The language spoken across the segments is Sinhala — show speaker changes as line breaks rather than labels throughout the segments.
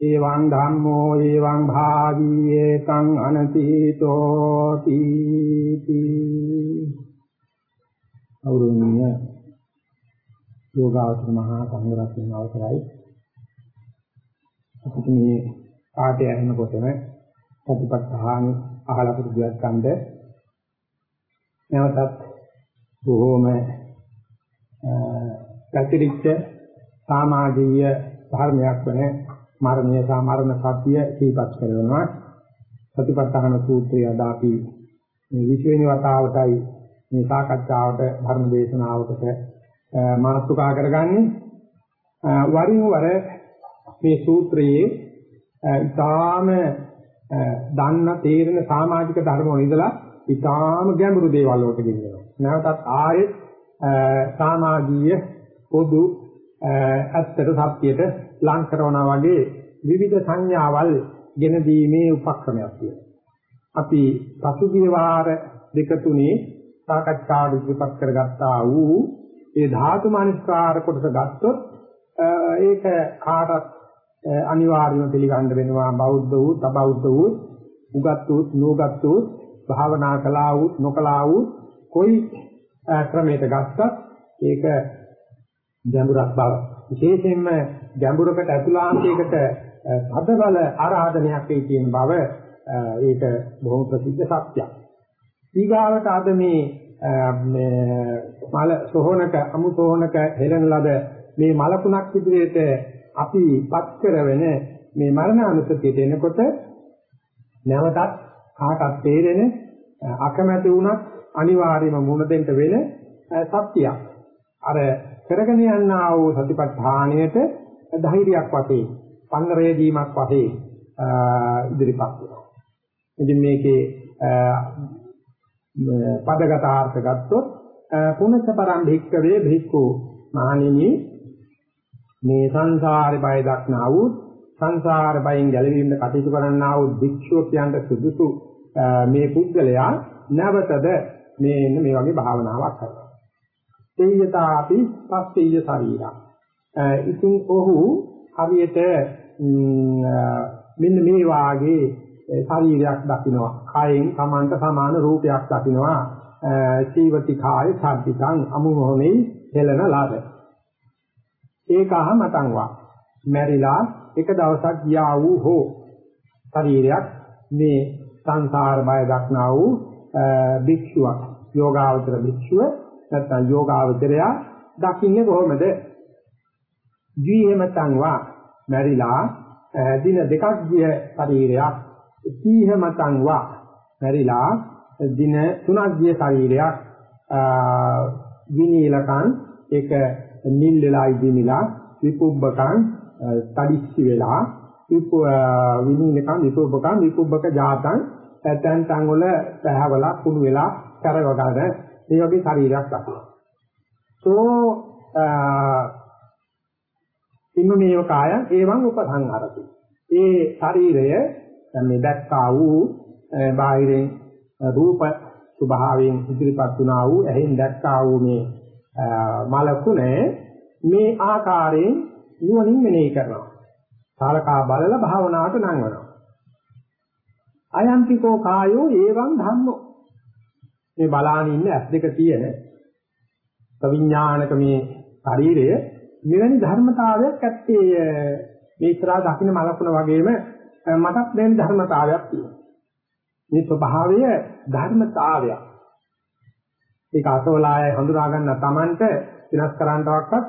එවං ධම්මෝ එවං භාවී ඒකං අනතීතෝ තීති අවුරුණිය. යෝගාවතර මහා සංඝරත්නය අවසරයි. අපිට මේ පාඩය ඇහෙනකොටම සතිපට්ඨාන අහලා පුරුදුයක් ගන්නද නැවතත් බොහෝම පැතිරිච්ච සමාජීය ධර්මයක් වෙන මරණය සහ මරණ සත්‍ය සිහිපත් කරනවා. සතිපට්ඨාන සූත්‍රය අද අපි මේ 20 වෙනි වතාවටයි මේ සාකච්ඡාවට ධර්ම දේශනාවකට මාතෘකා කරගන්නේ. වරින් වර මේ සූත්‍රයේ ඊටාම දන්න තේරෙන සමාජික ධර්ම වල ඉඳලා ඊටාම ගැඹුරු දේවල් වලට ගෙනියනවා. නැවතත් ආයෙත් සමාජීය පොදු ඇත්තට සත්‍යයට ලං කරනවා වගේ විවිධ සංඥාවල් ගෙන දීමේ උපක්‍රමයක් තියෙනවා. අපි පසුගිය වාර දෙක තුනේ සාකච්ඡාවට ඉදිරිපත් කරගත්තා වූ ඒ ධාතු මනස්කාර කොටස ගත්තොත් ඒක කාටත් අනිවාර්යම පිළිගන්න වෙනවා බෞද්ධ වූ, තබෞද්ධ වූ, උගත් වූ, නුගත් වූ, භාවනා කළා වූ, නොකළා වූ કોઈ ක්‍රමයකට ගත්තත් ඒක ගැඹුරක් බව විශේෂයෙන්ම ගැඹුරකට ඇතුළාන්තයකට පදබල ආරාධනයක් වෙයි කියන බව ඒක බොහොම ප්‍රසිද්ධ සත්‍යයක්. ඊගාවට අද මේ මල සෝහනක අමු සෝහනක හෙළන ලද මේ මලකුණක් ඉදිරියට අපි පත් කරවෙන මේ මරණානුසතියට එනකොට නැවතත් කාටත් තේරෙන අකමැති වුණත් අනිවාර්යයෙන්ම මුණ දෙන්න වෙන සත්‍යයක්. අර කරගෙන යනා වූ සතිපට්ඨානයට ධෛර්යයක් වශයෙන්, පන්නරය දීමක් වශයෙන් ඉදිරිපත් වෙනවා. ඉතින් මේකේ පදගත ආර්ථ ගත්තොත් පුනච්ච පරම් භික්කවේ භික්ඛු මහණෙනි මේ සංසාරේ බය දක්නා වූ සංසාර බයෙන් ගැලවීමට කටයුතු කරන්නා වූ භික්ෂුව කියන්ට සුදුසු මේ පුද්ගලයා නැවතද මේ මේ වගේ භාවනාවක් කරනවා. තේයතාපි පස්සෙය ශරීරා. ඉතින් ඔහු හරියට මෙන්න මේ වාගේ ශරීරයක් දකිනවා. කයෙන් සමාන්ත සමාන රූපයක් දකිනවා. සීවති කාය සම්පිතං අමුමොහනේ හෙළන ලාද. ඒකහ මතංවා. මැරිලා එක දවසක් ගියා වූ හෝ ශරීරයක් මේ සංසාර බය දක්නා වූ භික්ෂුවක් යෝගාවචර භික්ෂුව නැත්නම් යෝගාවචරය දකින්නේ කොහොමද? ජීහෙමතං වා මැරිලා දින දෙකක් ගිය ශරීරයක් සීහෙමතං වා මැරිලා දින තුනක් ගිය ශරීරයක් විනීලකං ඒක නිල් වෙලා ඉදිමිලා විපුබ්බකං තදිස්සි වෙලා විපු විනීලකං විපුබ්බකං විපුබ්බක ජාතං තැන් තන් වල පැහැවලා කුණු වෙලා කරවගන්න මේ වගේ ශරීරයක් දක්වනවා. සෝ ඉන්නමේව කාය එවං උපසංහරති. ඒ ශරීරය මේ දැක්කා වූ බාහිරින් රූප ස්වභාවයෙන් ඉදිරිපත් වුණා වූ ඇහෙන් දැක්කා වූ මේ මලකුණ මේ ආකාරයෙන් නුවණින් මෙනෙහි කරනවා. සාලකා බලලා භාවනාවට නංවනවා. අයන්තිකෝ කායෝ ඒවං ධම්මෝ මේ බලාගෙන ඉන්න ඇස් දෙක තියෙන සවිඥානික මේ ශරීරය මෙවැනි ධර්මතාවයක් ඇත්තේ මේ ඉස්සරහා දකින්න මලකුණ වගේම මටත් මෙවැනි ධර්මතාවයක් තියෙනවා. මේ ස්වභාවය ධර්මතාවයක්. ඒක අසවලාය හඳුනා ගන්න Tamanට වෙනස් කරන්නවක්වත්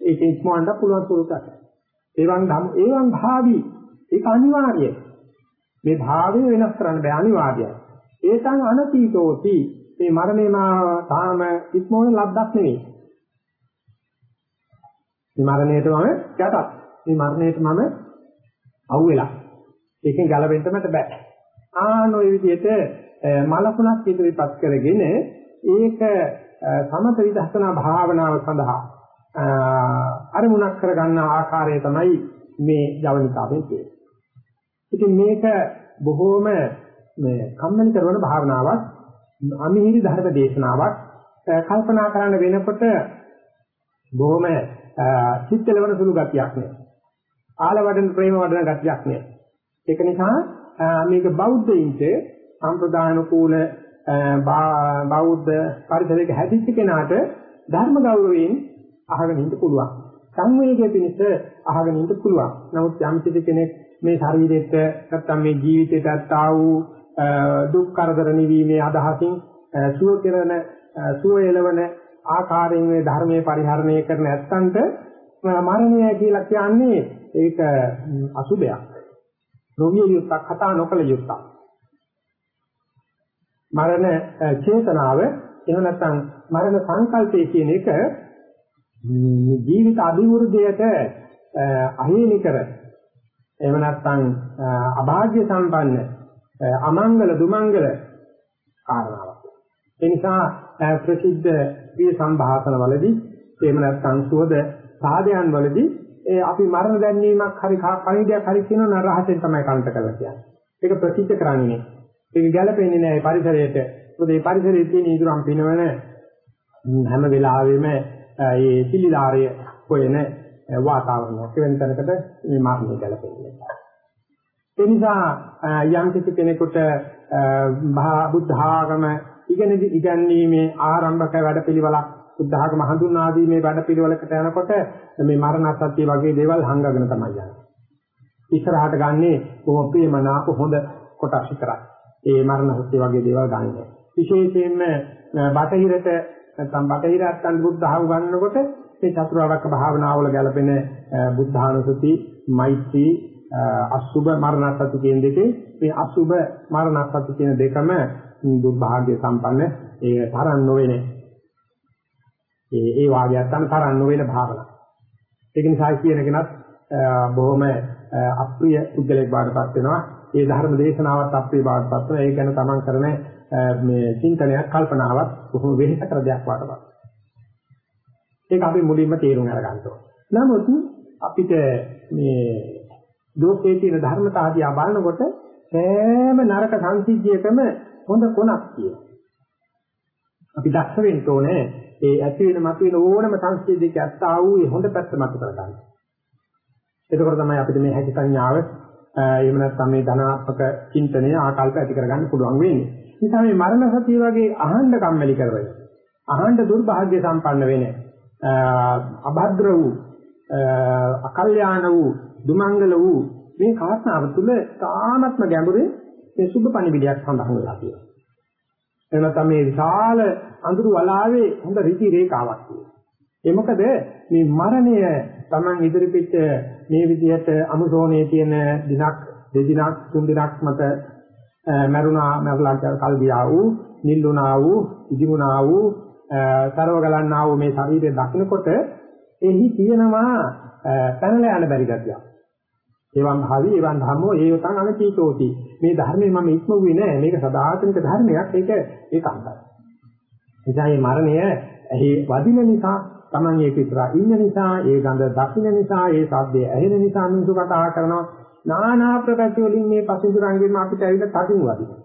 ඒක ඉක්මවන්න පුළුවන් ස්වරූපයක්. ඒවන් ධම් ඒවන් භාවි ඒක අනිවාර්යයි. මේ භාවය වෙනස් කරන්න බෑ අනිවාර්යයි. ඒතං අනතීතෝති මේ මරණේ මා තාම ඉක්මෝන ලද්දක් නෙවෙයි. මේ මරණයට මම යටත්. මේ මරණයට මම අවුවෙලා. ඒකෙන් ගැලවෙන්න මට බෑ. ආන ඔය විදිහට මලකුණක් ඉදිරිපත් කරගෙන ඒක සමත විදර්ශනා භාවනාව සඳහා අරමුණක් කරගන්න ආකාරය තමයි මේ ජවනිකාවෙන් තියෙන්නේ. ඉතින් මේක බොහෝම මේ කම්මැලි කරන භාවනාවක් අමිහිරි ධර්ම දේශනාවක් කල්පනා කරන්න වෙනකොට බොහොම චිත්තලවන සුළු ගතියක් නේ. ආලවඩන ප්‍රේම වඩන ගතියක් නෑ. ඒක නිසා මේක බෞද්ධයින්ට සම්ප්‍රදාන කූල බෞද්ධ පරිසරයක හැදිච්ච කෙනාට ධර්ම ගෞරවයෙන් අහගෙන ඉන්න පුළුවන්. සංවේගය පිණිස අහගෙන ඉන්න පුළුවන්. නමුත් යම් කෙනෙක් මේ ශරීරෙට නැත්තම් මේ ජීවිතයට අත්තා වූ දුක් කරදර නිවීමේ අදහසින් සුව කෙරෙන සුව එළවන ආකාරයෙන් මේ ධර්මයේ පරිහරණය කරන නැත්තන්ට මරණය කියලා කියන්නේ ඒක අසුබයක්. නොවිය යුත්තක් කතා නොකළ යුත්තක්. මරණ චේතනාව එහෙම නැත්නම් මරණ සංකල්පය කියන එක ජීවිත අභිවෘද්ධියට අහේලි කර එහෙම නැත්නම් අභාග්‍ය සම්පන්න අමංගල දුමංගල කාරණාවක්. ඒ නිසා ප්‍රසිද්ධ ප්‍රිය සම්භාෂණ වලදී එහෙම නැත්නම් සුවද සාධයන් වලදී ඒ අපි මරණ දැන්වීමක් හරි කණිඩයක් හරි කියන නරහසෙන් තමයි කන්ට කරලා කියන්නේ. ඒක ප්‍රසිද්ධ කරන්නේ. ඒක ගැළපෙන්නේ නැහැ පරිසරයට. මොකද මේ පරිසරයේ තියෙන ඉදurang පිනවන හැම වෙලාවෙම මේ පිළිලාරය හොයන වාතාවරණයක් වෙන තැනකට මේ මාර්ගය ගැලපෙන්නේ. ඒ නිසා යම් කිසි කෙනෙකුට මහා බුද්ධ ආගම ඉගෙන ඉගැන්වීමේ ආරම්භක වැඩපිළිවෙලක් බුද්ධ ආගම හඳුන්වා දීමේ වැඩපිළිවෙලකට යනකොට මේ මරණ සත්‍ය වගේ දේවල් හංගගෙන තමයි යන්නේ. ඉස්සරහට ගන්නේ කොහොම ප්‍රේමනාප හොඳ කොටස් විතරයි. ඒ මරණ සත්‍ය වගේ දේවල් ගන්නෙ. විශේෂයෙන්ම බටහිරට නැත්නම් බටහිරයන් බුද්ධ ආගම ගන්නකොට මේ චතුරාර්යක භාවනාවල ගැලපෙන බුද්ධානුසති, මෛත්‍රී, අසුබ මරණසති කියන දෙකේ මේ අසුබ මරණසති කියන දෙකම දුර්භාග්‍ය සම්පන්න ඒ තරන් නොවන ඒ ඒ වාගයක් තමයි තරන් නොවන භාවනාව. ඒක නිසා කියන කෙනත් බොහොම අප්‍රිය පුද්ගලෙක් බාටපත් වෙනවා. ඒ ධර්ම දේශනාවත් අප්‍රිය බාටපත් වෙනවා. ඒ ගැන තමන් කරන මේ චින්තනයක් කල්පනාවක් බොහොම වෙහෙස කර දෙයක් වටපත්. ඒක අපි මුලින්ම තේරුම් අරගන්න ඕනේ. නමුත් අපිට මේ ලෝකයේ තියෙන ධර්මතාවය බලනකොට සෑම නරක සංසිද්ධියකම හොඳ කොනක් තියෙනවා. අපි දක්ෂ වෙන්න ඕනේ ඒ ඇති වෙන මත වෙන ඕනම සංස්කෘතියක ඇත්තා වූ ඒ හොඳ පැත්ත මත කරගන්න. එතකොට තමයි අපිට මේ හැකි සංඥාව එහෙම නැත්නම් මේ ධනාත්මක චින්තනය ආකල්ප ඇති කරගන්න පුළුවන් වෙන්නේ. නිසා මේ මරණ සතිය වගේ අහඬ කම්මැලි කරගෙන අහඬ දුර්භාග්‍ය සම්පන්න වෙන්නේ අභද්‍ර වූ අකල්යාණ වූ දුමංගල වූ මේ කාරණාව තුළ තාමත්ම ගැඹුරේ මේ සුභ පණිවිඩයක් සඳහන් වෙලා තියෙනවා. එනතම මේ විශාල අඳුරු වලාවේ හොඳ ඍති රේඛාවක් තියෙනවා. ඒ මොකද මේ මරණය Taman ඉදිරිපිට මේ විදිහට අමුසෝනේ තියෙන දිනක් දෙදිනක් තුන් දිනක් මත මරුණා මරලා කල් ගියා වූ නිල්ුණා වූ ඉදිමුණා වූ තරව ගලන්නා වූ මේ ශරීරය දකිනකොට එහි තියෙනවා පැනලා යන බැරි ගතියක්. එවන් භාවි එවන් ධම්මෝ ඒවතං අනචීතෝති. මේ ධර්මයේ මම ඉක්මුවේ නෑ. මේක සදාතනික ධර්මයක්. ඒක ඒකාන්තයි. එදා මේ මරණය එහි වදින නිසා Taman ඒක විතර ඉන්න නිසා, ඒ ගඳ දකින්න නිසා, ඒ ශබ්දය ඇහෙන නිසා මිනිසු කතා කරනවා. নানা ප්‍රකෘති වලින් මේ පසිඳුරංගෙම අපිට ඇවිල්ලා තදින් වදිනවා.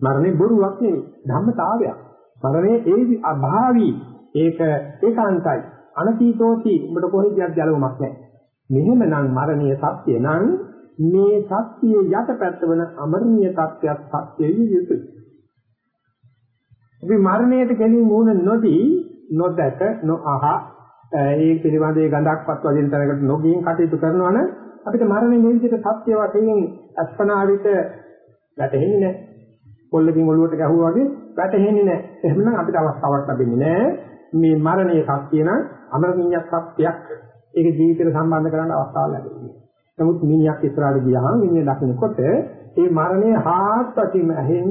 මරණය බොරුවක් නෙවෙයි ධම්මතාවයක්. මරණය ඒ අභාවි ඒක ඒකාන්තයි. අනතීතෝති උඹට කොහෙද යලවමක් නැහැ. මෙහෙමනම් මරණීය සත්‍ය නම් මේ සත්‍යයේ යටපැත්ත වන අමරණීය තත්ත්වයක් සත්‍යයේ යුතුයි. අපි මරණයට ගැලී මුණ නොදී නොදැක නොඅහ ඒ පිළිබඳේ ගඳක්පත් වදින තරකට නොගින් කටයුතු කරනවා නම් අපිට මරණය මේ විදිහට සත්‍ය වශයෙන් අස්පනාවිත වැටහෙන්නේ නැහැ. පොල්ලකින් ඔලුවට ගැහුවා වගේ වැටහෙන්නේ නැහැ. එහෙනම් අපිට අවස්ථාවක් ලැබෙන්නේ නැහැ. මේ මරණයේ සත්‍ය නම් අමරණීය සත්‍යයක් ඒක ජීවිතේට සම්බන්ධ කරන්න අවස්ථාවක් ලැබෙන්නේ. නමුත් මිනිහක් ඉස්සරහට ගියාම මිනිහ දකින්නකොට ඒ මරණය හාත්පසින්ම ඇහෙන්,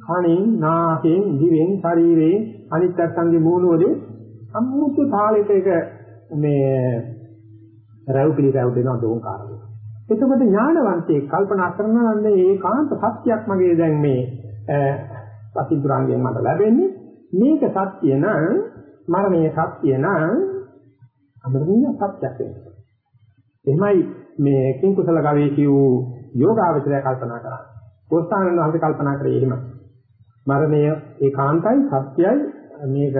කනෙන්, නාසයෙන්, දිවෙන්, ශරීරයෙන් අනිත් අත්ංගේ මූණ වලින් අමුතු තාලයක ඒක මේ රැව් පිළිරැව් දෙනවා දෝංකාරය. එතකොට ඥානවන්තයෙක් කල්පනා කරනවා නම් ඒකාන්ත සත්‍යයක් මගේ දැන් මේ පසිතුරාංගයෙන් මට ලැබෙන්නේ මේක සත්‍ය නම් මරණයේ සත්‍ය නම් අමරණීය සත්‍යයක් වෙනවා. එහෙමයි මේ කිං කුසල ගවේෂී වූ යෝගාවචරය කල්පනා කරා. පොස්තානන් වහන්සේ කල්පනා කරේ එහෙම. මරණය ඒකාන්තයි සත්‍යයි මේක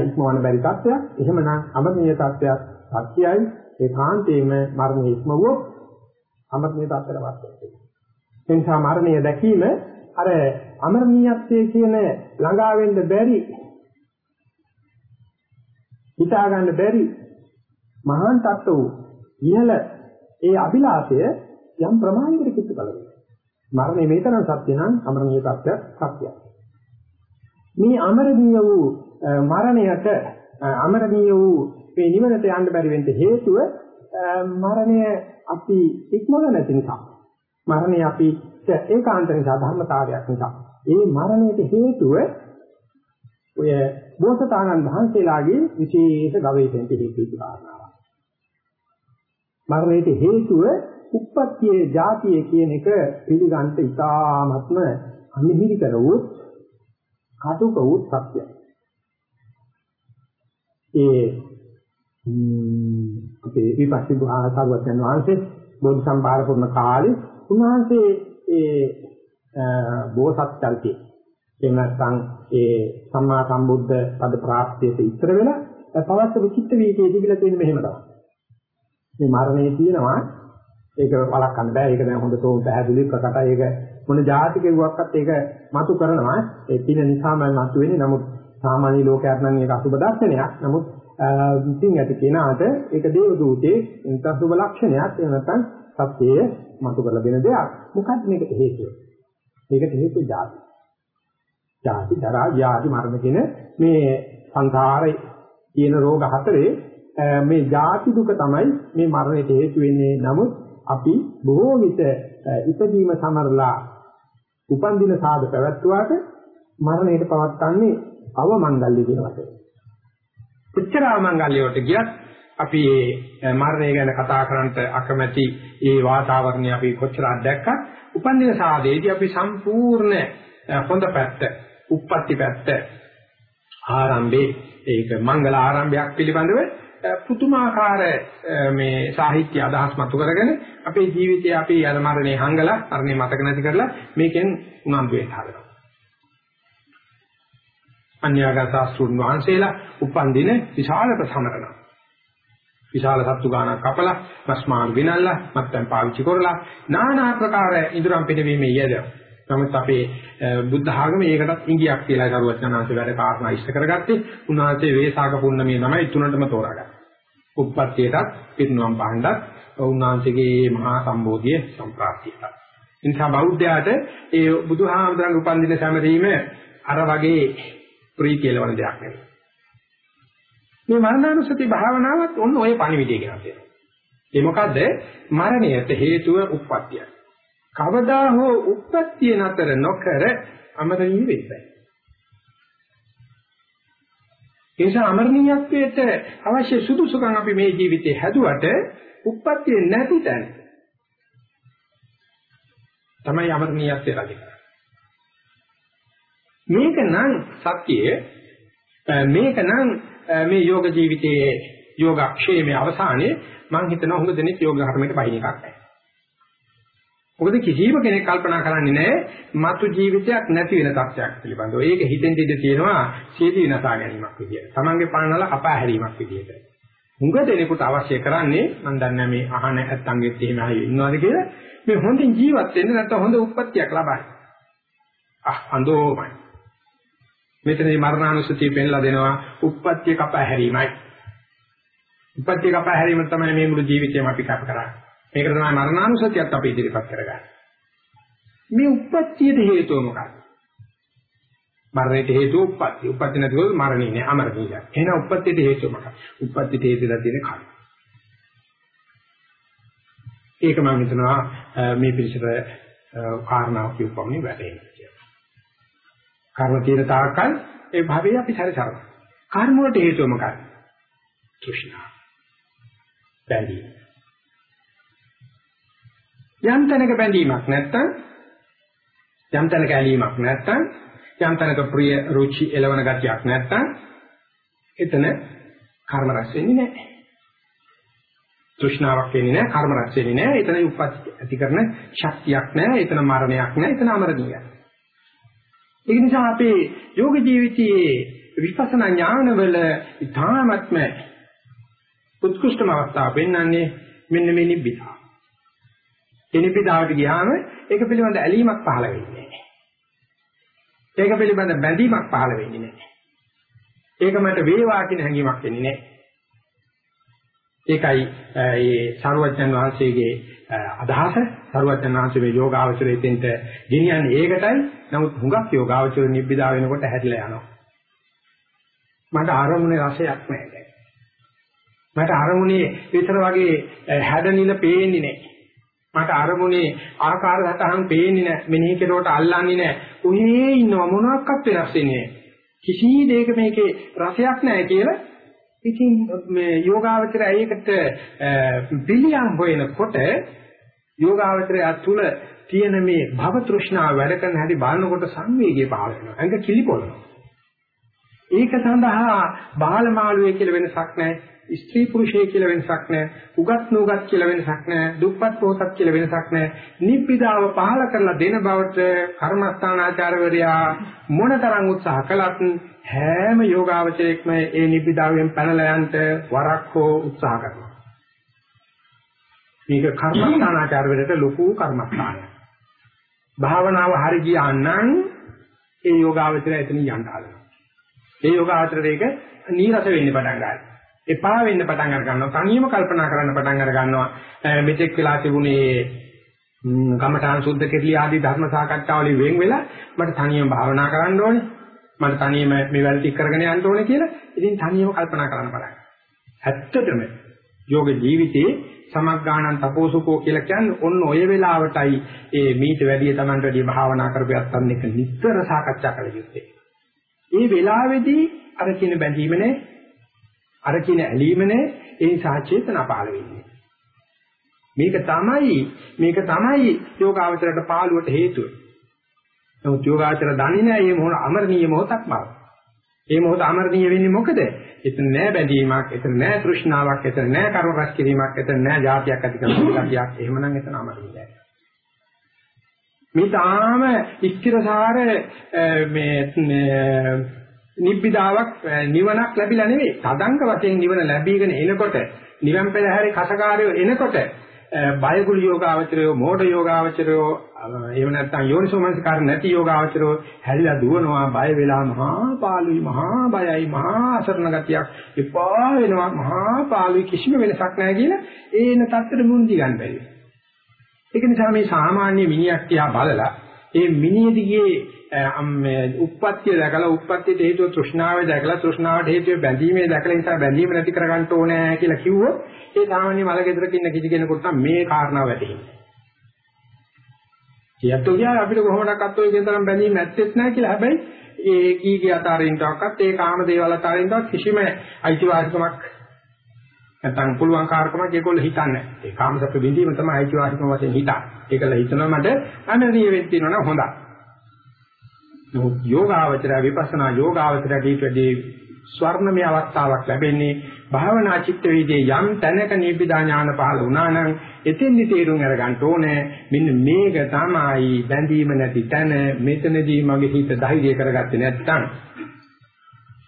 ඉක්මවන්න බැරි තත්ත්වයක්. එහෙමනම් අමරණීය තත්ත්වයක් සත්‍යයි ඒ කාන්තේම මරණය ඉක්මවුවොත් අමරණීය තත්ත්වයටපත් වෙනවා. ඒ නිසා මරණය දැකීම අර අමරණීයත්වයේ කියන ළඟා වෙන්න බැරි හිතා ගන්න බැරි මහාන් තත්ත්ව වූ ඉහළ ඒ අභිලාෂය යම් ප්‍රමාණයකට කිත්තු බලනවා. මරණය මේතරම් සත්‍ය නම් අමරණීය තත්ත්වය සත්‍යයි. මේ අමරණීය වූ මරණයට අමරණීය වූ මේ නිවනට යන්න බැරි වෙන්න හේතුව මරණය අපි ඉක්මවල නැති නිසා. මරණය අපි ඒකාන්ත නිසා ධර්මතාවයක් නිසා. ඒ මරණයට හේතුව ඔය බෝසතාණන් වහන්සේලාගේ විශේෂ ගවේෂණයට හේතු කාරණාවක්. මරණයට හේතුව උප්පත්තියේ જાතිය කියන එක පිළිගන්න ඉතාමත්ම අනිහිරි කරවුත් කටුක වූ සත්‍යයි. ඒ අපේ විපස්සී බුහාසාරවත්යන් වහන්සේ බෝධි සම්භාර පුරන කාලේ උන්වහන්සේ ඒ බෝසත් චල්තිය එහෙම නැත්නම් ඒ සම්මා සම්බුද්ධ පද ප්‍රාප්තියට ඉතර වෙලා පවස්ස විචිත්ත වීකේදී කියලා තියෙන මෙහෙම තමයි. මේ මරණය තියෙනවා. ඒක වළක්වන්න බෑ. ඒක දැන් හොඳටම පැහැදිලි ප්‍රකටයි. ඒක මොන જાති කෙරුවක්වත් ඒක මතු කරනවා. ඒ පින නිසාම මතු වෙන්නේ. නමුත් සාමාන්‍ය ලෝකයක් නම් ඒක අසුබ දර්ශනයක්. නමුත් ඉතින් ඇති කෙනාට ඒක දේව දූතේ සුබ ලක්ෂණයක්. එහෙම නැත්නම් සත්‍යය මතු කරලා දෙන දෙයක්. මොකක්ද මේකට හේතුව? මේකට හේතුව જાති. ජාති ජරා ව්‍යාධි මරණ කියන මේ සංසාරේ තියෙන රෝග හතරේ මේ ජාති දුක තමයි මේ මරණයට හේතු වෙන්නේ නමුත් අපි බොහෝ විට ඉපදීම සමරලා උපන් දින සාද පැවැත්වුවාට මරණයට පවත්න්නේ අවමංගල්‍ය කියන වචනේ. කොච්චර අවමංගල්‍යයට ගියත් අපි මේ මරණය ගැන කතා කරන්නට අකමැති ඒ වාතාවරණය අපි කොච්චර අත්දැක්කත් උපන් දින සාදේදී අපි සම්පූර්ණ හොඳ පැත්ත, උප්පත්ති පැත්ත ආරම්භයේ ඒක මංගල ආරම්භයක් පිළිබඳව පුදුමාකාර මේ සාහිත්‍ය අදහස් මතු කරගෙන අපේ ජීවිතේ අපි අර මරණේ හංගලා මරණේ මතක නැති කරලා මේකෙන් උනන්දු වෙන්න හදනවා. අන්‍යාගත ශාස්ත්‍රුන් වහන්සේලා උපන් දින විශාල ප්‍රසමරණ. විශාල සත්තු ගානක් කපලා මස්මාන් විනල්ලා මත්යන් පාවිච්චි කරලා নানা ආකාර ඉදරම් පිටවීමේ යෙදෙනවා. නමුත් අපේ බුද්ධ ආගමේ ඒකටත් ඉංගියක් කියලා කරුවත් යනාංශ වැඩ කාරණා ඉෂ්ට කරගත්තේ උන්වහන්සේ වේසාක පුන්නමිය තමයි තුනටම තෝරාගත්තේ. උප්පත්තියටත් පිරිනුවම් පහණ්ඩත් උන්වහන්සේගේ මහා සම්බෝධිය සම්ප්‍රාප්තියට. ඉන්සා බෞද්ධයාට ඒ බුදුහාමුදුරන් උපන්දින සැමරීම අර වගේ ප්‍රීතිය ලවන දෙයක් නෙවෙයි. මේ මරණානුසති භාවනාවත් ඔන්න ඔය පණිවිඩය ගෙනත් දෙනවා. ඒ මොකද්ද? මරණයට හේතුව උප්පත්තියයි. කවදා හෝ උප්පත්තිය නතර නොකර අමරණීය වෙන්නේ. ඒ නිසා අමරණීයත්වයට අවශ්‍ය සුදුසුකම් අපි මේ ජීවිතේ හැදුවට උප්පත්තිය නැති තැන තමයි අමරණීයත්වය රැඳෙන්නේ. මේක නම් සත්‍යය මේක නම් මේ යෝග ජීවිතයේ යෝගක්ෂේමේ අවසානයේ මම හිතනවා හොඟ දෙනෙක් යෝග ධර්මයට බහින එකක් නැහැ. මොකද කිසිම කෙනෙක් කල්පනා කරන්නේ නැහැ මතු ජීවිතයක් නැති වෙන තත්ත්වයක් පිළිබඳව. ඒක හිතෙන් දෙද තියෙනවා සියදී විනාශා ගැනීමක් විදියට. Tamange පානල අපා හැරීමක් විදියට. හුඟ දෙනෙකුට අවශ්‍ය කරන්නේ මම දන්නේ මේ අහන ඇත්තන්ගෙත් එහෙම අය ඉන්නවද කියලා මේ හොඳින් ජීවත් වෙන්න නැත්නම් හොඳ උප්පත්තියක් ලබන්න. අහ අඳෝමයි. මෙතනදී මරණානුස්සතිය පෙන්ලා දෙනවා උප්පත්තිය කපා හැරීමයි. උප්පත්තිය කපා හැරීම තමයි මේ මුළු ජීවිතේම අපි කප කරන්නේ. මේකට තමයි මරණානුසතියත් අපි ඉදිරිපත් කරගන්නේ. මේ උප්පත්තියට හේතුව මොකක්ද? මරණයට හේතුව උප්පත්ති. උප්පත්ති නැතිවොත් මරණේ නෑ අමරණීය. එහෙනම් උප්පත්තියට හේතුව මොකක්ද? උප්පත්තියට හේතුවලා තියෙන කර්ම. ඒක මම හිතනවා මේ පිළිසර කාරණාවක් කියපමණි වැටෙන්නේ කියලා. කර්ම තියෙන තාක්කල් ඒ භවයේ අපි සැරසරන. කර්ම වලට හේතුව මොකක්ද? තෘෂ්ණා. බැඳීම. යම් තැනක බැඳීමක් නැත්තම් යම් තැනක ඇලීමක් නැත්තම් යම් තැනක ප්‍රිය රුචි එළවන ගතියක් නැත්තම් එතන කර්ම රැස් වෙන්නේ නැහැ. තෘෂ්ණාවක් වෙන්නේ නැහැ, කර්ම රැස් වෙන්නේ නැහැ. එතන උපත් ඇති කරන ශක්තියක් නැහැ, එතන මරණයක් නැහැ, එතන අමරණීයයි. ඒ නිසා අපේ යෝග ජීවිතයේ විපස්සනා ඥානවල ඊ타ත්ම උත්කෘෂ්ඨම අවස්ථාව පෙන්වන්නේ මෙන්න මේ නිබ්බිදා. ඒ නිබ්බිදාවට ගියාම ඒක පිළිබඳ ඇලීමක් පහළ වෙන්නේ නැහැ. ඒක පිළිබඳ බැඳීමක් පහළ වෙන්නේ නැහැ. ඒක මට වේවා කියන හැඟීමක් එන්නේ නැහැ. ඒකයි මේ සරුවචන් වහන්සේගේ අදහස සරුවචන් වහන්සේ මේ යෝගාවචරයෙන් ගෙනියන්නේ ඒකටයි. නමුත් හුඟක් යෝගාවචර නිබ්බිදා වෙනකොට හැදිලා යනවා. මට ආරමුණේ රසයක් නැහැ. මට අරමුණේ විතර වගේ හැඩනිල පේන්නේ නැහැ. මට අරමුණේ ආකාර සතහන් පේන්නේ නැහැ. මෙනෙහි කෙරුවට අල්ලන්නේ නැහැ. උහේ ඉන්නව මොනවාක්වත් වෙනස් වෙන්නේ නැහැ. කිසි දෙයක මේකේ රසයක් නැහැ කියලා ඉතින් මේ යෝගාවචරය ඒකට පිළියම් හොයනකොට යෝගාවචරය තුළ තියෙන මේ භව තෘෂ්ණාව වැඩ කරන හැටි බලනකොට සංවේගය පහළ වෙනවා. අංග කිලිපොළනවා. ඒක සඳහා බාලමාළුවේ කියලා වෙනසක් නැහැ. ස්ත්‍රී පුරුෂය කියලා වෙනසක් නැහැ. උගත් නුගත් කියලා වෙනසක් නැහැ. දුප්පත් පොහොසත් කියලා වෙනසක් නැහැ. නිබ්බිදාව පහල කරලා දෙන බවට කර්මස්ථානාචාරවරයා මොනතරම් උත්සාහ කළත් හැම යෝගාවචරයක්ම ඒ නිබ්බිදාවෙන් පැනලා යන්න වරක් හෝ උත්සාහ කරනවා. මේක කර්මස්ථානාචාරවලට ලොකු කර්මස්ථානයක්. භාවනාව හරි ගියා නම් ඒ යෝගාවචරය එතන යන්න හදනවා. ඒ යෝගාවචරයට ඒක නීරස වෙන්න පටන් ගන්නවා. එපා වෙන්න පටන් අර ගන්නවා. තනියම කල්පනා කරන්න පටන් අර ගන්නවා. මෙතෙක් වෙලා තිබුණේ කමඨාන් සුද්ධ කෙරළි ආදී ධර්ම සාකච්ඡාවලින් වෙන් වෙලා මට තනියම භාවනා කරන්න ඕනේ. මට තනියම මේ වැඩ ටික කරගෙන යන්න ඕනේ කියලා. ඉතින් තනියම කල්පනා කරන්න පටන් ඇත්තටම යෝග ජීවිතේ සමග්ගාණන් තපෝසුකෝ කියලා කියන්නේ ඔන්න ඔය වෙලාවටයි ඒ මීට වැඩිය Tamanට වැඩිය භාවනා කරපියත්තන් එක නිතර සාකච්ඡා කළ යුත්තේ. ඒ වෙලාවේදී අර කියන බැඳීම නැහැ අර කියන ඇලීමනේ ඒ නිසා චේතනා පහළ වෙන්නේ. මේක තමයි මේක තමයි යෝගාවචරයට පාළුවට හේතුව. නමුත් යෝගාවචර දන්නේ නැහැ මේ මොහොත අමරණීය මොහොතක් බව. මේ මොහොත අමරණීය වෙන්නේ මොකද? එතන නෑ බැඳීමක්, එතන නෑ තෘෂ්ණාවක්, එතන නෑ කර්ම රැස් කිරීමක්, එතන නෑ જાතියක් ඇති කරන ගතියක්. එහෙමනම් එතන අමරණීයයි. මේ තාම ඉස්තිරසාර මේ නිබ්බිදාවක් නිවනක් ලැබිලා නෙවෙයි. තදංග වශයෙන් නිවන ලැබීගෙන එනකොට නිවන් පෙරහැරේ කසකාරයෝ එනකොට බයගුල් යෝගාවචරයෝ මෝඩ යෝගාවචරයෝ එහෙම නැත්නම් යෝනිසෝමනසිකාර නැති යෝගාවචරයෝ හැලිලා දුවනවා බය වෙලා මහා පාළුයි මහා බයයි මහා අසරණ ගතියක් එපා වෙනවා මහා පාළුයි කිසිම වෙනසක් නැහැ කියලා ඒන තත්තර මුන්දි ගන්න බැහැ. ඒක නිසා මේ සාමාන්‍ය මිනිහක් තියා බලලා ඒ මිනිහ දිගේ උප්පත්තිය දැකලා උප්පත්තියට හේතුව තෘෂ්ණාවේ දැකලා තෘෂ්ණාවට හේතුව බැඳීමේ දැකලා නිසා බැඳීම නැති කරගන්න ඕනේ කියලා කිව්වොත් ඒ සාමාන්‍ය මල ගෙදරක ඉන්න කිසි කෙනෙකුට නම් මේ කාරණාව වැටහෙන්නේ. කියතෝ කිය අපිට කොහොමඩක්වත් ඔය කියන තරම් බැඳීම නැත්තේත් නැහැ කියලා හැබැයි ඒ කීගේ අතාරින්නවක්වත් ඒ කාම දේවල් අතාරින්නවක් කිසිම අයිතිවාසිකමක් නැත්නම් පුළුවන් කාර්කමක් ඒගොල්ලෝ හිතන්නේ නැහැ. ඒ කාමසප්ප බින්දීම තමයි අයිතිවාසිකම වශයෙන් හිතන්නේ. ඒකල හිතනවා මට අනරිය වෙන්න තියෙනවා නම් හොඳයි. නමුත් යෝගාවචර විපස්සනා යෝගාවචර දීපදී ස්වර්ණමය අවස්ථාවක් ලැබෙන්නේ භාවනා චිත්ත වේදී යම් තැනක නිබ්බිදා ඥාන පහළ වුණා නම් එතෙන්දි තේරුම් අරගන්න ඕනේ මෙන්න මේක තමයි බැඳීම නැති තැන මෙතනදී මගේ හිත ධෛර්ය කරගත්තේ නැත්නම්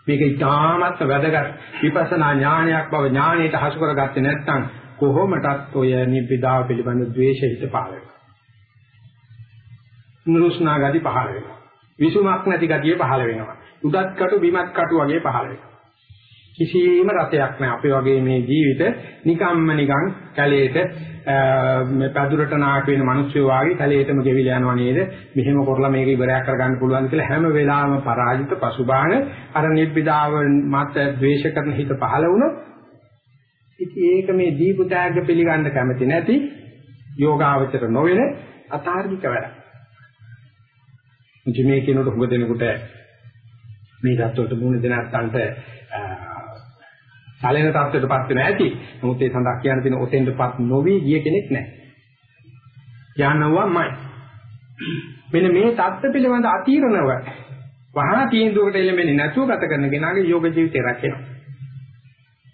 මේක ඉතාමත් වැදගත් විපස්සනා ඥානයක් බව ඥානයට හසු කරගත්තේ නැත්නම් කොහොමටත් ඔය නිබ්බිදාව පිළිබඳ ද්වේෂ හිත පහළ වෙනවා නුරුස්නා ගති පහළ වෙනවා විසුමක් නැති ගතිය පහළ වෙනවා. උඩත් කටු බිමත් කටු වගේ පහළ වෙනවා. කිසිම රතයක් නැහැ. අපේ වගේ මේ ජීවිත නිකම්ම නිකන් කැලේට මේ පැදුරට නාක වෙන මිනිස්සු වාගේ කැලේටම ගෙවිලා යනවා නේද? මෙහෙම කරලා මේක ඉවරයක් කරගන්න පුළුවන් කියලා හැම වෙලාවෙම පරාජිත පසුබාහන අර නිබ්බිදාව මත ද්වේෂ කරන හිත පහළ වුණොත් ඉතින් ඒක මේ දීපු ත්‍යාග පිළිගන්න කැමති නැති යෝගාවචර නොවන අතාර්කික වැඩක්. ඉතින් මේ කෙනෙකුට හුඟ දෙනකොට මේ தත්වයට මුහුණ දෙන අත්තන්ට සැලෙන තත්ත්වයටපත් වෙන ඇති. නමුත් ඒ සඳහා කියන්න තියෙන ඔතෙන්ටපත් නොවි ගිය කෙනෙක් නැහැ. ඥානවමයි. මෙන්න මේ தත්ත්ව පිළිබඳ අතීරණව වහා තීන්දුවකට එළඹෙන්නේ නැතුව ගත කරන කෙනාගේ යෝග ජීවිතය රැකෙනවා.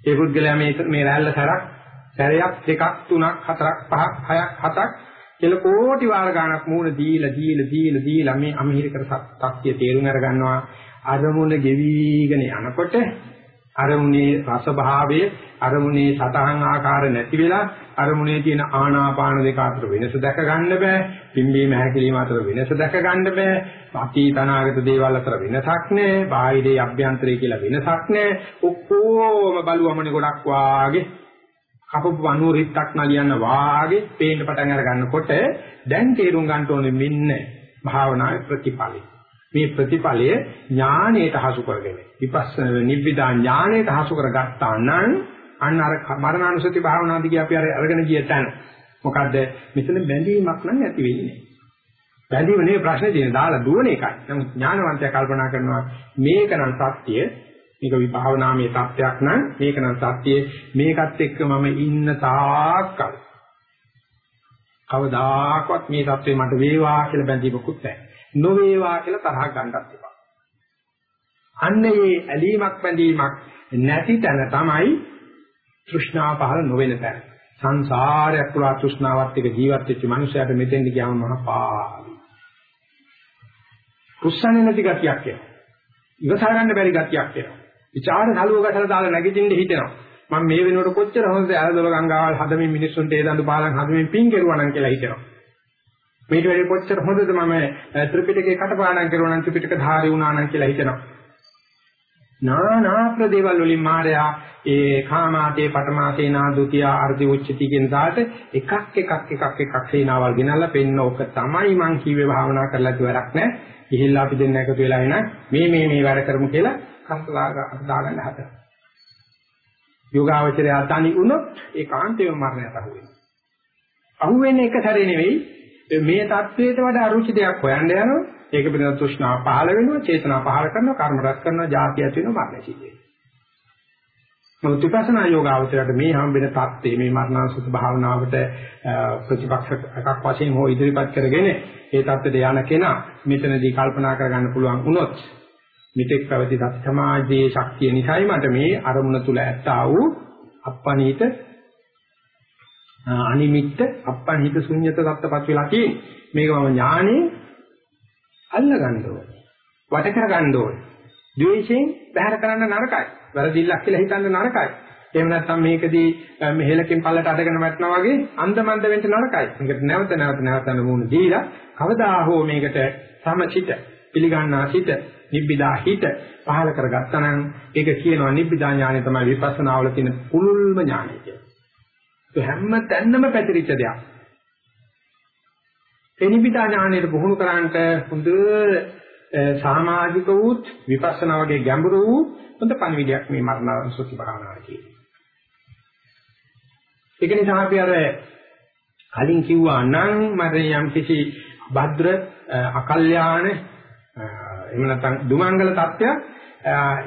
ඒ පුද්ගලයා මේ මේ රැල්ල සරක් සැරයක් දෙකක් තුනක් හතරක් පහක් හයක් හතක් කියලා කෝටි වාර ගණක් මූණ දීලා දීලා දීලා දීලා මේ අමිහිර කර සත්‍ය තේරුම් අර ගන්නවා අරමුණ ගෙවිගෙන යනකොට අරමුණේ රස භාවය අරමුණේ සතහන් ආකාර නැති වෙලා අරමුණේ තියෙන ආනාපාන දෙක අතර වෙනස දැක ගන්න බෑ. පිම්බීම හැකිලිම අතර වෙනස දැක ගන්න බෑ. අතීත අනාගත දේවල් අතර වෙනසක් නෑ. බාහිරේ අභ්‍යන්තරේ කියලා වෙනසක් නෑ. ඔක්කොම බලුවමනේ ගොඩක් වාගේ කපපු වනුව රිත්තක් නලියන්න වාගේ පේන්න පටන් අර ගන්නකොට දැන් තේරුම් ගන්න ඕනේ මෙන්න භාවනාවේ ප්‍රතිඵලයි. මේ ප්‍රතිඵලය ඥාණයට හසු කරගෙන විපස්සනා නිබ්බිදා ඥාණයට හසු කරගත්තා නම් අන්න අර මරණානුසති භාවනාදී අපි අර අරගෙන ගිය තැන. මොකද්ද? මෙතන බැඳීමක් නම් ඇති වෙන්නේ බැඳීම නෙවෙයි ප්‍රශ්නේ තියෙන්නේ. දාලා දුවන එකයි. නමුත් ඥානවන්තයා කල්පනා කරනවා මේක නම් සත්‍ය. මේක විභාවනාමය සත්‍යයක් නම් මේක නම් සත්‍ය. මේකත් එක්ක මම ඉන්න තාක්කල්. කවදාකවත් මේ தත්ත්වේ මට වේවා කියලා බැඳීමකුත් නැහැ. නොවේවා කියලා තරහ ගන්නත් එපා. අන්න ඒ ඇලීමක් බැඳීමක් නැති තැන තමයි තෘෂ්ණාව පහළ නොවන තැන. සංසාරයක් පුරා තෘෂ්ණාවත් එක්ක ජීවත් වෙච්ච මනුස්සයාට මෙතෙන්ද ගියාම මහ පාළි. කුස්සන්නේ නැති ගතියක් එනවා. ඉවසා ගන්න බැරි ගතියක් එනවා. විචාර කලුව ගැටලා දාලා නැගිටින්න හිතෙනවා. මම මේ වෙනකොට කොච්චර හොඳද ඇලදොල ගංගාවල් හදමින් මිනිස්සුන්ට ඒ දඬු පාලන් හදමින් පින් කෙරුවා නම් කියලා හිතෙනවා. මේට වැඩි කොච්චර හොඳද මම ත්‍රිපිටකේ කටපාඩම් කරුවා නම් ත්‍රිපිටක ධාරී වුණා නම් කියලා හිතෙනවා. නානා ප්‍රදේවල් වලින් මායя ඒ කාමාතේ පටමාතේ නාදුතිය අර්ධි උච්චති කියන දාට එකක් එකක් එකක් එකක් සේනාවල් ගෙනල්ලා පෙන්න ඕක තමයි මං කිව්වේ භාවනා කරලා ඉවරක් නෑ. ගිහිල්ලා අපි දෙන්න එකතු වෙලා එන මේ මේ මේ වැඩ කරමු කියලා කස්ලා දාගන්න හදනවා. යෝගාවචරය අතනි වුණොත් ඒකාන්තයෙන්ම මරණයට අහු වෙනවා. අහු වෙන්නේ එක සැරේ නෙවෙයි මේ தത്വයට වඩා අරුචි දෙයක් හොයන්න යනවා. ඒක පිළිබඳ තෘෂ්ණාව පහළ වෙනවා, චේතනාව පහළ කරනවා, කර්ම රැස් කරනවා, ජාතිය ඇති වෙනවා, මරණය සිද්ධ වෙනවා. නමුත් විපස්සනා යෝගාවචරයට මේ හම්බෙන தත්ත්වය මේ මරණාසුත භාවනාවට ප්‍රතිපක්ෂයක් වශයෙන් හෝ ඉදිරිපත් කරගෙන ඒ தත්ත්වයට යන කෙනා මෙතනදී කල්පනා කරගන්න පුළුවන් වුණොත් මෙතෙක් පැවති සමාජයේ ශක්තිය නිසායි මට මේ අරමුණ තුල ඇත්තා වූ අපණීත අනිමිත්ත අප්පහිත ශුන්්‍යත தත්තපත් වෙලා තියෙන්නේ. මේක මම ඥානේ අල්ල ගන්න ඕනේ. වට කර ගන්න ඕනේ. ද්වේෂයෙන් බැහැර කරන්න නරකයි. වැරදිල්ලක් කියලා හිතන්න නරකයි. එහෙම නැත්නම් මේකදී මෙහෙලකින් පල්ලට අදගෙන වැටෙනා වගේ අන්දමන්ද වෙන්න නරකයි. මේකට නැවත නැවත නැවත නමුණු දීලා කවදා හෝ මේකට සමචිත පිළිගන්නා සිට නිබ්බිදා හිත පහල කරගත්තා නම් ඒක කියනවා නිබ්බිදා ඥානය තමයි විපස්සනා වල තියෙන පුළුල්ම ඥානය කියලා. හැම තැන්නම පැතිරිච්ච දෙයක්. එනිබිදා ඥානයට පුහුණු කරාන්ට හොඳ සමාජික වූත් විපස්සනා වගේ ගැඹුරු වූ හොඳ පණිවිඩයක් මේ මරණ සුඛි භාවනාවේ තියෙනවා. ඒක නිසා අපි අර කලින් කිව්වා නම් මම යම් කිසි භද්‍ර අකල්යාණ එහෙම නැත්නම් දුමංගල තත්ත්වයක්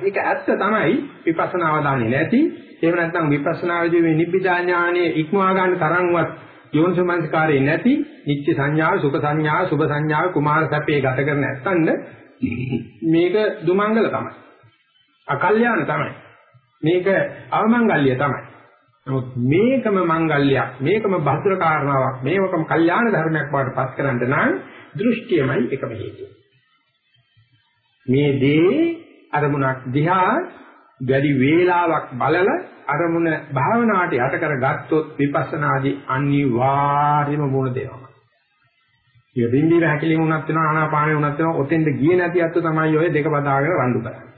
ඒක ඇත්ත තමයි විපස්සනාව දන්නේ නැති එහෙම නැත්නම් විපස්සනාවේදී මේ නිබ්බිදා ඥානයේ ඉක්මවා ගන්න තරම්වත් යෝනිසමංස්කාරේ නැති නිච්ච සංඥාව සුඛ සංඥාව සුභ සංඥාව කුමාර සැපේ ගත කර නැත්තඳ මේක දුමංගල තමයි. අකල්යාණ තමයි. මේක අවමංගල්‍ය තමයි. නමුත් මේකම මංගල්‍යයක් මේකම භද්‍ර කාරණාවක් මේකම කල්යාණ ධර්මයක් බවට පත් කරන්න නම් දෘෂ්ටියමයි එකම හේතුව. මේ දේ අරමුණක් දිහා වැඩි වේලාවක් බලලා අරමුණ භාවනාවට යට කරගත්තොත් විපස්සනාදී අනිවාර්යම මුණ දෙනවා. ඒ බින්දීර හැකලින් උනත් වෙනවා ආනාපානෙ උනත් වෙනවා ඔතෙන්ද ගියේ නැති අත්තු තමයි ඔය දෙක බදාගෙන රණ්ඩු කරන්නේ.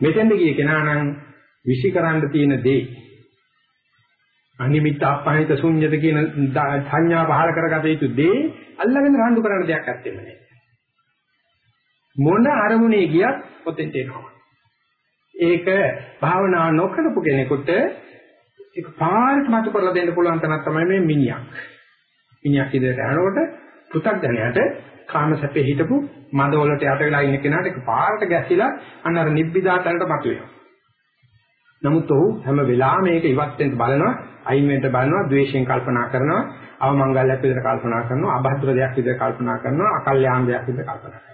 මෙතෙන්ද ගියේ කෙනා නම් විෂිකරන්න තියෙන දේ අනිමිත් අපහිත ශුන්‍යත කියන සංඥා පහල කරගත යුතු දේ අල්ලගෙන රණ්ඩු කරන්න දෙයක් නැත්තේ නෑ. මොන අරමුණේ ගියත් ඔතෙන්ට එනවා. ඒක භාවනා නොකරපු කෙනෙකුට ඒක පාරට මතු කරලා දෙන්න පුළුවන් තැනක් තමයි මේ මිනිහක්. මිනිහක් ඉදිරියට යනකොට පෘථග්ජනයට කාම සැපේ හිටපු මද වලට යට වෙලා ඉන්න කෙනාට ඒක පාරට ගැසිලා අන්න අර නිබ්බිදා තැනට මතු වෙනවා. නමුත් ඔහු හැම වෙලාවෙම මේක ඉවත් වෙන්න බලනවා, අයින් වෙන්න බලනවා, ද්වේෂයෙන් කල්පනා කරනවා, අවමංගල්‍යයක් විදිහට කල්පනා කරනවා, අභද්‍ර දෙයක් විදිහට කල්පනා කරනවා, අකල්යාණ දෙයක් විදිහට කල්පනා කරනවා.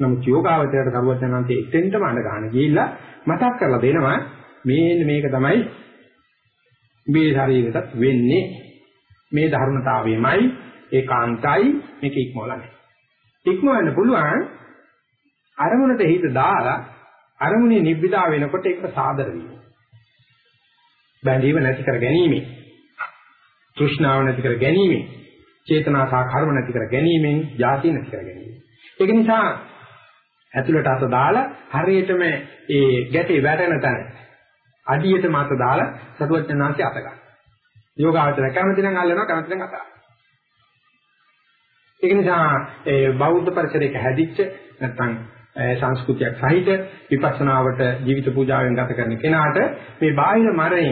නමුත් යෝගාවචරයට සරුවචනන්තේ එතෙන්ටම අඬ ගන්න ගිහිල්ලා මතක් කරලා දෙනවා මේ මේක තමයි මේ ශරීරයට වෙන්නේ මේ ධර්මතාවයමයි ඒකාන්තයි මේක ඉක්මවලා නැහැ. ඉක්මවන්න පුළුවන් අරමුණට හිත දාලා අරමුණේ නිබ්බිදා වෙනකොට ඒක සාදර වීම. බැඳීම නැති කර ගැනීම. තෘෂ්ණාව නැති කර ගැනීම. චේතනා සහ කර්ම නැති කර ගැනීමෙන් ಜಾති නැති කර ගැනීම. ඒක නිසා ඇතුළට අත දාලා හරියටම ඒ ගැටේ වැටෙන තැන අඩියට මත දාලා සතුවචනාංශය අත ගන්න. යෝගාවචර කැමති නම් අල්ලනවා කැමති නම් අත ගන්න. ඒක නිසා ඒ බෞද්ධ පරිසරයක හැදිච්ච නැත්නම් සංස්කෘතියක් සහිත විපස්සනාවට ජීවිත පූජාවෙන් ගත කරන කෙනාට මේ බාහිර මරණය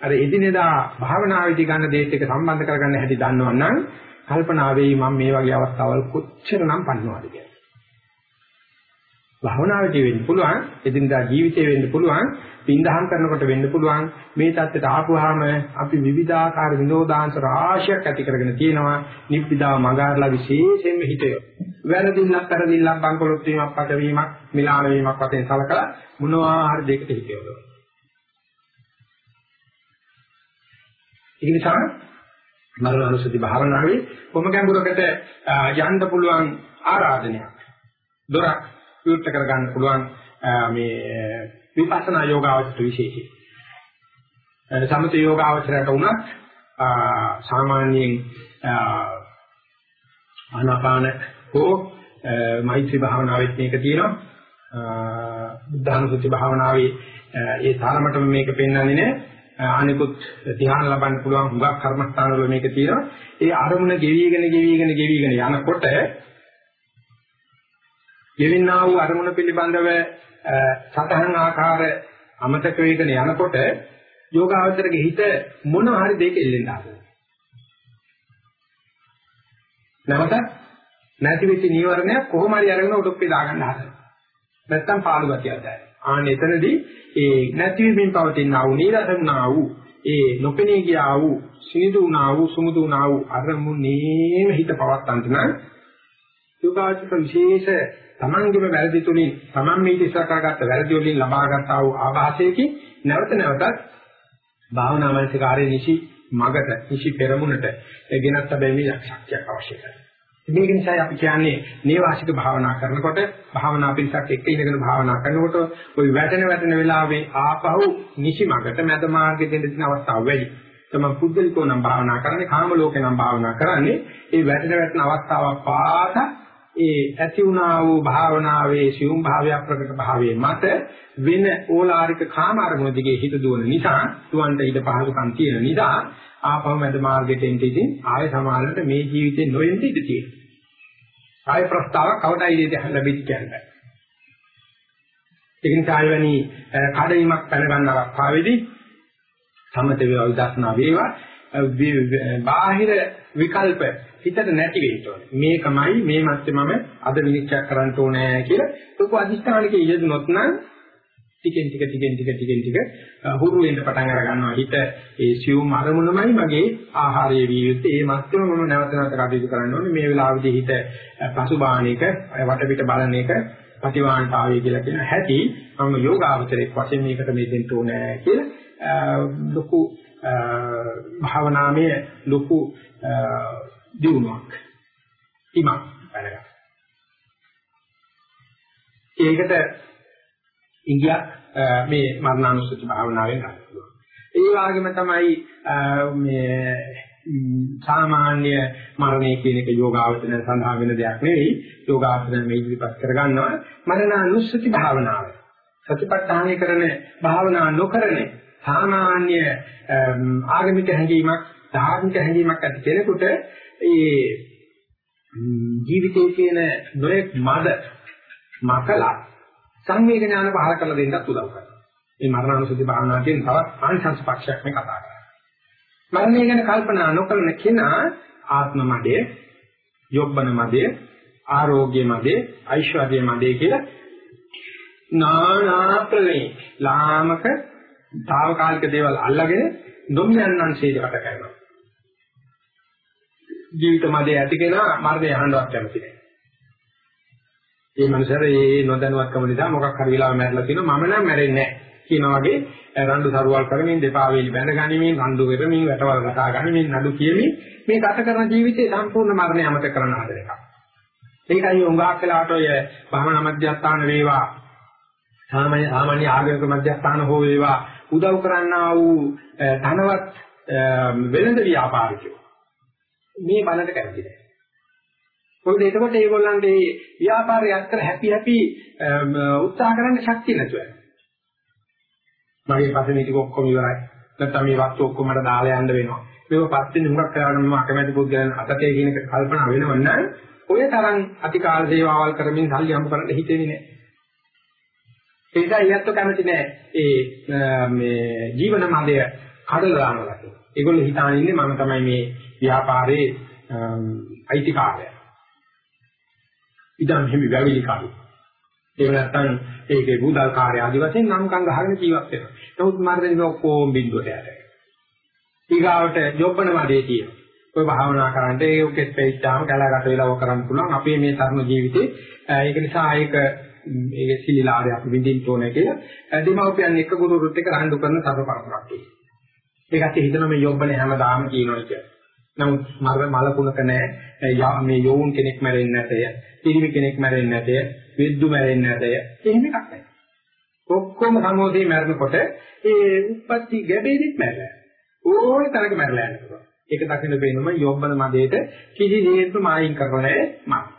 අර එදිනෙදා භාවනාවේදී ගන්න දේත් එක්ක සම්බන්ධ කරගන්න හැටි දන්නවනම් කල්පනා වෙයි මම මේ වගේ අවස්ථාවල් කොච්චරනම් පන්නවද කියලා. භාවනාවේදී වෙන්න පුළුවන්, එදිනදා ජීවිතේ වෙන්න පුළුවන්, පින්දහම් කරනකොට වෙන්න පුළුවන්. මේ தත්ත්වයට ආපුවාම අපි විවිධාකාර විනෝදාංශ රාශියක් ඇති කරගෙන තියෙනවා. නිබ්බිදාව මගාරලා විශේෂයෙන්ම හිතේ. වැරදිල්ලක් කරදිල්ලක් බංකොලොත් වීමක් පටවීමක්, මිලාන වීමක් වශයෙන් සලකලා මොනවා හරි දෙයකට හිතේවලු. ඒ නිසා මරණ අනුසති භාවනාවේ කොම ගැඹුරකට යන්න පුළුවන් ආරාධනයක්. දොරක් විවෘත කරගන්න පුළුවන් මේ විපස්සනා යෝගාවචර විශේෂයි. සමථ යෝගාවචරයට උනත් සාමාන්‍යයෙන් ආනාපාන හෝ මෛත්‍රී භාවනාවෙත් මේක තියෙනවා. බුද්ධානුසති භාවනාවේ ඒ තරමටම මේක පෙන්වන්නේ නැහැ. අනිකුත් ධ්‍යාන ලබන්න පුළුවන් හුඟක් කර්මස්ථානවල මේක තියෙනවා. ඒ අරමුණ ගෙවිගෙන ගෙවිගෙන ගෙවිගෙන යනකොට ගෙවින්නා වූ අරමුණ පිළිබඳව සතහන් ආකාර අමතක වේගන යනකොට යෝගාවචරගේ හිත මොන හරි දෙයක එල්ලෙන්න ආවා. නැවත නැති වෙච්ච නීවරණයක් කොහොම හරි අරගෙන උඩුප්පේ දාගන්න හදනවා. නැත්තම් පාළු ගතියක් දැනෙනවා. ආන්න එතනදී ඒ නැතිවීමෙන් පවතින ආ වූ නීරසුණා වූ ඒ නොපෙනී ගියා වූ සිනිදු වුණා වූ සුමුදු වුණා වූ අරමුණේම හිත පවත්තන්ට නම් යෝගාචක විශේෂ තමන්ගේම වැරදි තුලින් තමන් මේ ඉස්සර කරගත්ත වැරදි වලින් ලබාගත් ආ වූ ආభాසයකින් නැවත නැවතත් භාවනා මානසිකාරයේ නිසි මගට නිසි පෙරමුණට ගෙනත් බැවිමේ ශක්තියක් අවශ්‍ය කරයි. මේක නිසා අපි කියන්නේ නේවාසික භාවනා කරනකොට භාවනා පිළිසක් එක්ක ඉඳගෙන භාවනා කරනකොට ওই වැටෙන වැටෙන වෙලාවේ ආපහු නිසි මගට මැද මාර්ගයේ දෙන්න තියෙන අවස්ථාව වැඩි. තමන් පුද්ගලිකව නම් භාවනා කරන්නේ කාම ලෝකේ නම් භාවනා කරන්නේ ඒ වැටෙන වැටෙන අවස්ථාව පාසා ඒ ඇති වුණා වූ භාවනාවේ සියුම් භාවයක් ප්‍රකට භාවයේ මත වෙන ඕලාරික කාම අරමුණ දිගේ හිත දුවන නිසා තුවන්ට ඊට පහසුකම් තියෙන නිසා ආපහු මැද මාර්ගයට එන්න ඉතින් ආය සමානලට මේ ජීවිතේ නොවෙන්න ඉඩ තියෙනවා. ආය ප්‍රස්තාවක් කවදායි ඉතින් ලැබෙච්ච කියන්නේ. ඒ නිසා ආයවැනි කඩවීමක් පැන ගන්න අවස්ථාවේදී සමත වේවා විදර්ශනා වේවා බාහිර විකල්ප හිතට නැති වෙන්න ඕනේ. මේකමයි මේ මැත්තේ මම අද විනිශ්චය කරන්න ඕනේ කියලා ලොකු අධිෂ්ඨානිකේ යෙදුනොත් නම් ටිකෙන් ටික ටිකෙන් ටික ටිකෙන් ටික හුරු වෙන්න පටන් අර ගන්නවා. හිත ඒ සියුම් අරමුණමයි මගේ ආහාරයේ විය යුත්තේ. ඒ මැත්තම මම නැවත නැවත කටයුතු කරන්න ඕනේ. මේ වෙලාවේදී හිත පසුබාහන එක වටපිට බලන එක ප්‍රතිවාණතාවය කියලා කියන හැටි මම යෝගාවචරයක් වශයෙන් මේකට මේ දෙන්න ඕනේ කියලා ලොකු භාවනාමය ලොකු දියුණුවක් ඉමක් වැඩගන්න. ඒකට ඉංගියක් මේ මරණානුස්සති භාවනාවෙන් ගන්න පුළුවන්. ඒ වගේම තමයි මේ සාමාන්‍ය මරණය කියන එක යෝගාවචරය සඳහා වෙන දෙයක් නෙවෙයි යෝගාවචරය මේ ඉදිරිපත් කරගන්නවා මරණානුස්සති භාවනාව. සතිපට්ඨානය කරන භාවනා නොකරන සාමාන්‍ය ආගමික හැඟීමක් ධාර්මික හැඟීමක් ඇති කෙනෙකුට ඒ ජීවිතයේ තියෙන නොයෙක් මද මකලා සංවේග ඥාන පහල කරලා දෙන්නත් උදව් කරනවා. මේ මරණානුසති භාවනා කියන තවත් ආංශංශ පක්ෂයක් මේ කතා කරන්නේ. මරණය ගැන කල්පනා නොකරන කෙනා ආත්ම මදේ, යොබ්බන මදේ, ආරෝග්‍ය මදේ, ඓශ්වර්ය මදේ කියලා නානා ප්‍රවේ ලාමක తాවකාලික දේවල් අල්ලගෙන නොමියන්නන් ශීලකට කරනවා. ජීවිත මදේ ඇති කෙනා මරණය අහන්නවත් කැමති නැහැ. මේ මනුස්සයර ඒ නොදැනුවත්කම නිසා මොකක් හරි වෙලාවක මැරලා තියෙනවා මම නම් මැරෙන්නේ නැහැ කියන වගේ රණ්ඩු සරුවල් කරමින් දෙපා වේලි බැඳ ගනිමින් රණ්ඩු වෙරමින් වැටවල් කතා ගනිමින් නඩු කියමින් මේ ගත කරන ජීවිතේ සම්පූර්ණ මරණය අමතක කරන හදන එකක්. ඒකයි උංගාක් වෙලාට ඔය භවනා මධ්‍යස්ථාන වේවා සාමාන්‍ය සාමාන්‍ය ආගමික මධ්‍යස්ථාන හෝ වේවා උදව් කරන්නා වූ ධනවත් වෙළඳ ව්‍යාපාරිකයෝ මේ බලට කැමති නැහැ. මොකද එතකොට ඒගොල්ලන්ට මේ ව්‍යාපාරය අතර හැපි හැපි උත්සාහ කරන්න ශක්තිය නැතුව යනවා. මගේ පස්සේ මේ ටික ඔක්කොම ඉවරයි. නැත්නම් මේ වස්තු ඔක්කොම මට දාලා යන්න වෙනවා. මේක පස්සේ හුඟක් කරගෙන මම අකමැති පුද්ගලයන් අතේ කියන එක කල්පනා වෙනවනම් ඔය තරම් අතිකාල සේවාවල් කරමින් සල්ලි හම්බ කරන්න හිතෙන්නේ නැහැ. ඒක ඊයත්ව කැමති නැහැ. ඒ මේ ජීවන මදය කඩලා දානවා. ඒගොල්ලෝ හිතාන ඉන්නේ මම තමයි මේ ව්‍යාපාරයේ අයිතිකාරය. ඉදන් හිමි වැවිලි කාරී. ඒක නැත්තම් ඒකේ බුදල් කාර්ය ආදි වශයෙන් නම් කංග ගහගෙන ජීවත් වෙනවා. නමුත් මාර්ගෙන් ඔක්කොම බින්දුවට යනවා. ඊගාවට යොබ්බන මඩේ තියෙනවා. ඔය භාවනා කරන්ට ඒ උකෙත් පෙච්චාම කලාකට වෙලා ඔය කරන්න පුළුවන්. අපේ මේ තරුණ ජීවිතේ ඒක නිසා ඒක ඒ සිලිලාරය අපි විඳින්න ඕනේ කියලා දෙමව්පියන් එක්ක ගුරුරුත් එක්ක රණ්ඩු කරන තව පරතරක් තියෙනවා. ඒකත් හිතන මේ යොබ්බනේ හැමදාම කියනවා කියන්නේ. නමුත් මර මලකුණක නැහැ මේ යෝන් කෙනෙක් මැරෙන්නේ නැතය, පිරිමි කෙනෙක් මැරෙන්නේ නැතය, විද්දු මැරෙන්නේ නැතය. එහෙම එකක් නැහැ. ඔක්කොම සමෝධේ මැරෙනකොට ඒ උප්පත්ති ගැබේදිත් මැරෙලා. ඕනේ තරක මැරලා යනවා. ඒක දකින්න බේනම යොබ්බන මදේට කිසි හේතු මායින් කරන්නේ මම.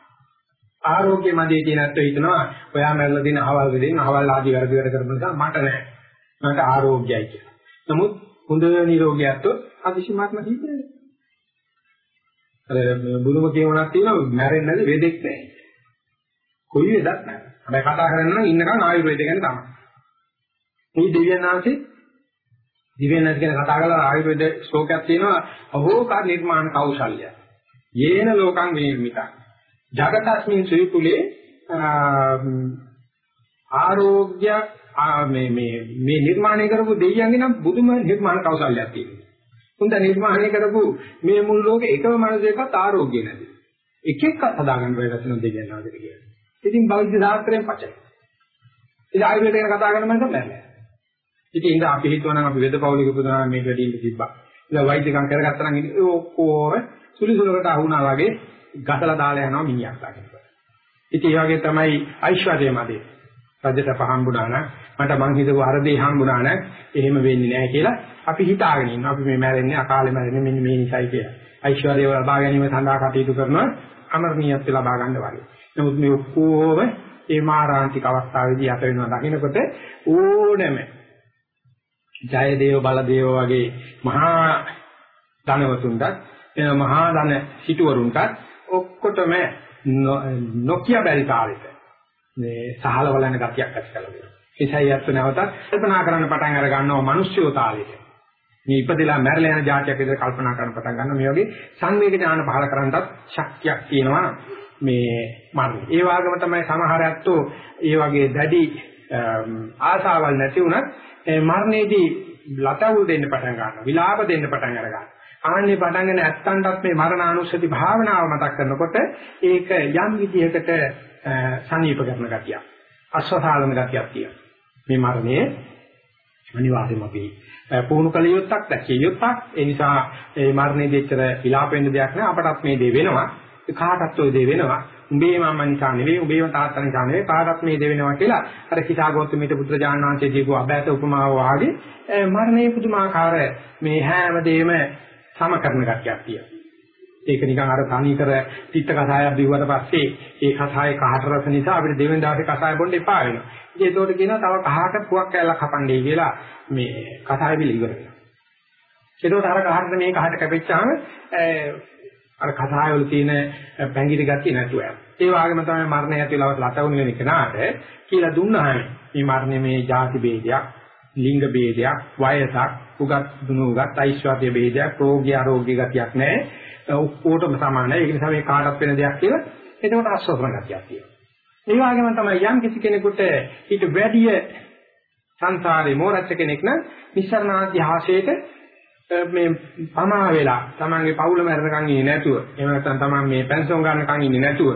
ආරෝග්‍ය මදේ කියනත් හිතනවා ඔයා මැරලා දින අහවල් දෙන්න අහවල් ආදි වැඩ වැඩ කරන නිසා මට නෑ. මට ආරෝග්‍යයි කියලා. නමුත් හොඳ නිරෝගියත් අදිශමාත්ම හිතේ. අර බුදුම කියවනක් තියෙනවා මැරෙන්නේ නැති වෙදෙක් නෑ. කොයි වෙදක් නෑ. හැබැයි කතා කරන්න නම් ඉන්නකන් ආයුර්වේද ගැන තමයි. මේ දෙවියන් වහන්සේ දිවෙන්නස් ගැන කතා කරලා ආයුර්වේද ශ්ලෝකයක් තියෙනවා අහෝකා නිර්මාණ කෞශල්‍ය. යේන ලෝකං විනිර්මිතං. జగතස්මින් ශ්‍රීකුලේ ආරෝග්‍ය මේ මේ මේ නිර්මාණය කරපු දෙයියන්ගේ නම් බුදුම නිර්මාණ කෞශල්‍යයක් තියෙනවා. හොඳ නිර්මාණය කරපු මේ මුළු ලෝකේ එකම මනසකත් ආරෝග්‍ය නැති. එක එකක් හදාගන්න බැහැ රසන දෙවියන් වහන්සේ කියන්නේ. ඉතින් බෞද්ධ ශාස්ත්‍රයෙන් පචයි. ඉතින් ආයුර්වේද ගැන කතා කරන මම තමයි. ඉතින් ඉඳ අපි හිතුවනම් අපි වෙදපෞලික පුදුනා මේක වැඩි ඉඳ තිබ්බා. ඉතින් වෛද්‍යකම් කරගත්තා නම් ඉතින් ඔක්කොම සුලිසුලකට අහුණා වගේ ගසලා දාලා යනවා මිනිහක් දකින්න. ඉතින් ඒ වගේ තමයි ඓශ්වර්යය මැදේ. රජට පහම්බුණා නම් මට මං හිතුව හරදේ හම්බුණා නම් එහෙම වෙන්නේ නැහැ කියලා අපි හිතාගෙන ඉන්නවා. අපි මේ මැරෙන්නේ අකාලේ මැරෙන්නේ මෙන්න මේ නිසයි කියලා. ඓශ්වර්යය ලබා ගැනීම සඳහා කටයුතු කරනවා අමරණීයත්ව ලබා ගන්න වගේ. නමුත් මේ ඔක්කොම ඒ මාරාන්තික අවස්ථාවේදී යට වෙනවා දකින්නකොට ඕනෙම ජය දේව බල දේව වගේ මහා ධනවතුන්ටත් මහා ධන සිටුවරුන්ටත් ඔක්කොටම නොකිය බැරි කාලෙක මේ සහල වලන ගතියක් ඇති කරලා දෙනවා. ඒසයි අත් නැවතත් කල්පනා කරන්න පටන් අර ගන්නවා මිනිස්සුયો තාලෙට. මේ ඉපදෙලා මැරලා යන જાතියක් විදිහට කල්පනා කරන්න පටන් ගන්නවා. මේ වගේ සංවේග ඥාන පහල කරන්නත් ශක්තියක් තියෙනවා මේ මරණය. ඒ වගේම තමයි සමහර ඇත්තෝ ඒ වගේ දැඩි ආසාවල් නැති වුණත් මරණයේදී ලතවුල් දෙන්න පටන් ගන්නවා. විලාප දෙන්න පටන් අර ගන්නවා. ආන්නේ පටන්ගෙන ඇත්තන්ටත් මේ මරණානුස්සති භාවනාව මතක් කරනකොට ඒක යම් විදිහකට සනීප කරන ගතියක්. අස්වසාලන ගතියක් තියෙනවා. මේ මරණය අනිවාර්යයෙන්ම අපි පුහුණු කළ යුත්තක් දැකිය යුත්තක්. ඒ නිසා මේ මරණය දෙච්චර විලාප වෙන්න දෙයක් නෑ. අපටත් මේ දේ වෙනවා. කාටත් ඔය දේ වෙනවා. උඹේ මම නිසා නෙවෙයි උඹේම තාත්තා නිසා නෙවෙයි කාටවත් මේ දෙ වෙනවා කියලා අර කිතාගෝතමීට පුත්‍ර ජානනාංශයේ දීපු අභයත උපමාව වාගේ මරණයේ පුදුමාකාර මේ හැම දෙෙම සම කරන ගැටියක් තියෙනවා. ඒක නිකන් අර තනිකර තිත්ත කසායක් දීුවට පස්සේ ඒ කසායේ කහට රස නිසා අපිට දෙවෙනි දවසේ කසාය බොන්න එපා වෙනවා. ඉතින් ඒකට කියනවා තව කහකට පුවක් කැලක් කපන්නේ කියලා මේ කසාය බිල ඉවර වෙනවා. ඒකට අර කහට මේ කහට කැපෙච්චාම අර කසාය වල තියෙන පැංගිරි ගතිය නැතුව යනවා. ඒ වගේම තමයි මරණය ඇතිවලා ලතවුන වෙන කෙනාට කියලා දුන්නාම මේ මරණය මේ ಜಾති ભેදයක්, ලිංග ભેදයක්, වයසක්, උගත් දුනු උගත් ඓශ්වර්ය ભેදයක්, රෝගී ආරෝග්‍ය ගතියක් නැහැ. ඔක්කොටම සමානයි. ඒක නිසා මේ කාටත් වෙන දෙයක් කියලා එතකොට අස්වස්න ගතියක් තියෙනවා. ඒ වගේම තමයි යම් කිසි කෙනෙකුට ඊට වැඩිය සංසාරේ මෝරච්ච කෙනෙක් නම් නිස්සරණාධ්‍යාසයට මේ පමා වෙලා තමන්ගේ පවුල මැරෙනකන් ඉන්නේ නැතුව එහෙම නැත්නම් තමන් මේ පෙන්ෂන් ගන්නකන් ඉන්නේ නැතුව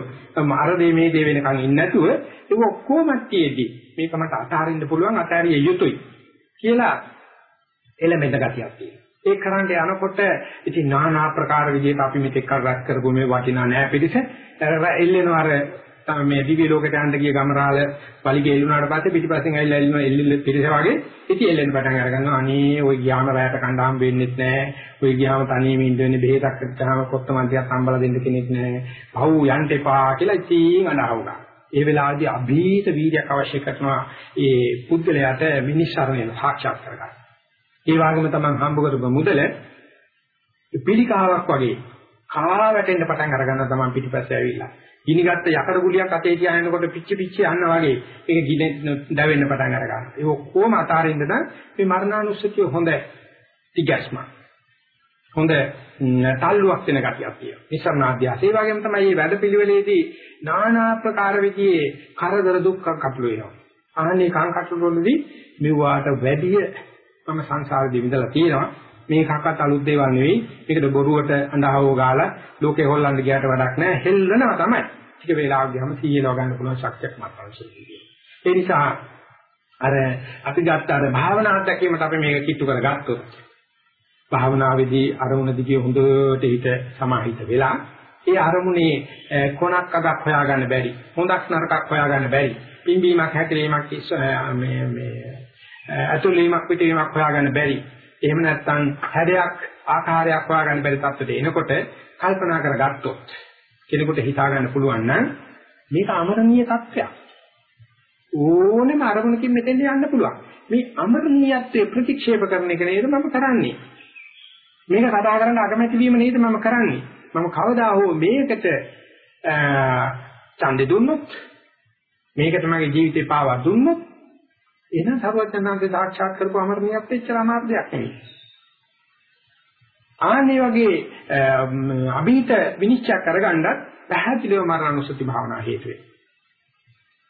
අර දේ මේ දේ වෙනකන් ඉන්නේ නැතුව ඒක ඔක්කොම තියේදී මේක මට අතහරින්න පුළුවන් අතහැරිය යුතුයි කියලා එළමෙද ගතියක් තියෙනවා. ඒ කරන්න යනකොට ඉතින් নানা ආකාර විදිහට අපි මෙතෙක් කල් රැස් කරපු මේ වටිනා නෑ පිළිස එල්ලෙනවා අර තමයි මේ දිවි ලෝකයට යන්න ගිය ගමරාල පලිගේ එල්ලුණාට පස්සේ පිටිපස්සෙන් ඇවිල්ලා එල්ලුණ එල්ලෙල්ල පිළිස වගේ ඉතින් එල්ලෙන්න පටන් අරගන්නවා. අනේ ඔය ගියාම රැයට කණ්ඩාම් වෙන්නෙත් නෑ. ඔය ගියාම තනියම ඉන්න වෙන්නේ බෙහෙතක් ගත්තාම කොත්තමන් ටිකක් අම්බල දෙන්න කෙනෙක් නෑ. පව් යන්න එපා කියලා ඉතින් අඬහවුනා. ඒ වෙලාවේදී අභීත වීර්යයක් අවශ්‍ය කරනවා ඒ පුද්ගලයාට විනිශ්චරණය සාක්ෂාත් කරගන්න. ඒ වගේම තමයි හම්බ කරපු මුදල පිළිකාවක් වගේ කා වැටෙන්න පටන් අරගන්න තමයි පිටිපස්සේ ඇවිල්ලා. ගිනිගත්ත යකඩ ගුලියක් අතේ තියාගෙනකොට පිච්චි පිච්චි යනවා වගේ ඒක ගින දැවෙන්න පටන් අර ගන්නවා. ඒක කොහොම අතාරින්නද මේ මරණානුස්සතිය හොඳ තිගැස්ම. හොඳ තල්ලුවක් වෙන ගතියක් තියෙනවා. නිසරණාධ්‍යාස. ඒ වගේම තමයි මේ වැඩපිළිවෙලේදී নানা ආකාර විදිහේ කරදර දුක්ඛ කටළු වෙනවා. අහන්නේ කං කටළු වලදී මෙවාට වැඩිය මම සංසාරෙදී විඳලා තියෙනවා. මේකක්වත් අලුත් දේවල් නෙවෙයි. මේකට බොරුවට අඬහව ගාලා ලෝකේ හොල්ලන්න ගියාට වැඩක් නැහැ. හෙල්ලනවා තමයි. ටික වේලාවක් ගියාම සීයලව ගන්න පුළුවන් ශක්තියක් මත අවශ්‍යයි. ඒ නිසා අර අපි ගත්ත අර භාවනා අත්දැකීමට අපි මේක කිට්ටු කරගත්තොත් භාවනාවේදී අරමුණ දිගේ හොඳට හිත සමාහිත වෙලා ඒ අරමුණේ කොනක් අගක් හොයාගන්න බැරි හොඳක් නරකක් හොයාගන්න බැරි පිම්බීමක් හැකිලීමක් මේ මේ අතුලීමක් පිටවීමක් හොයාගන්න බැරි එහෙම නැත්නම් හැඩයක් ආකාරයක් හොයාගන්න බැරි තත්ත්වයට එනකොට කල්පනා කරගත්තොත් කෙනෙකුට හිතා ගන්න පුළුවන් නම් මේක අමරණීය තත්ත්වයක්. ඕනෙම අරමුණකින් මෙතෙන්ට යන්න පුළුවන්. මේ අමරණීයත්වයේ ප්‍රතික්ෂේප කරන එක නේද මම කරන්නේ. මේක කතා කරන්න අකමැති වීම නේද මම කරන්නේ. මම කවදා හෝ මේකට ඡන්දෙ දුන්නොත් මේකට මගේ ජීවිතේ පාවා දුන්නොත් එහෙනම් සර්වඥාන්සේ සාක්ෂාත් කරපු අමරණියත් එච්චර අමාර්ධයක් නෙවෙයි. ආන්නේ වගේ අභීත විනිශ්චය කරගන්නත් පැහැදිලිව මරණානුසති භාවනා හේතු වෙනවා.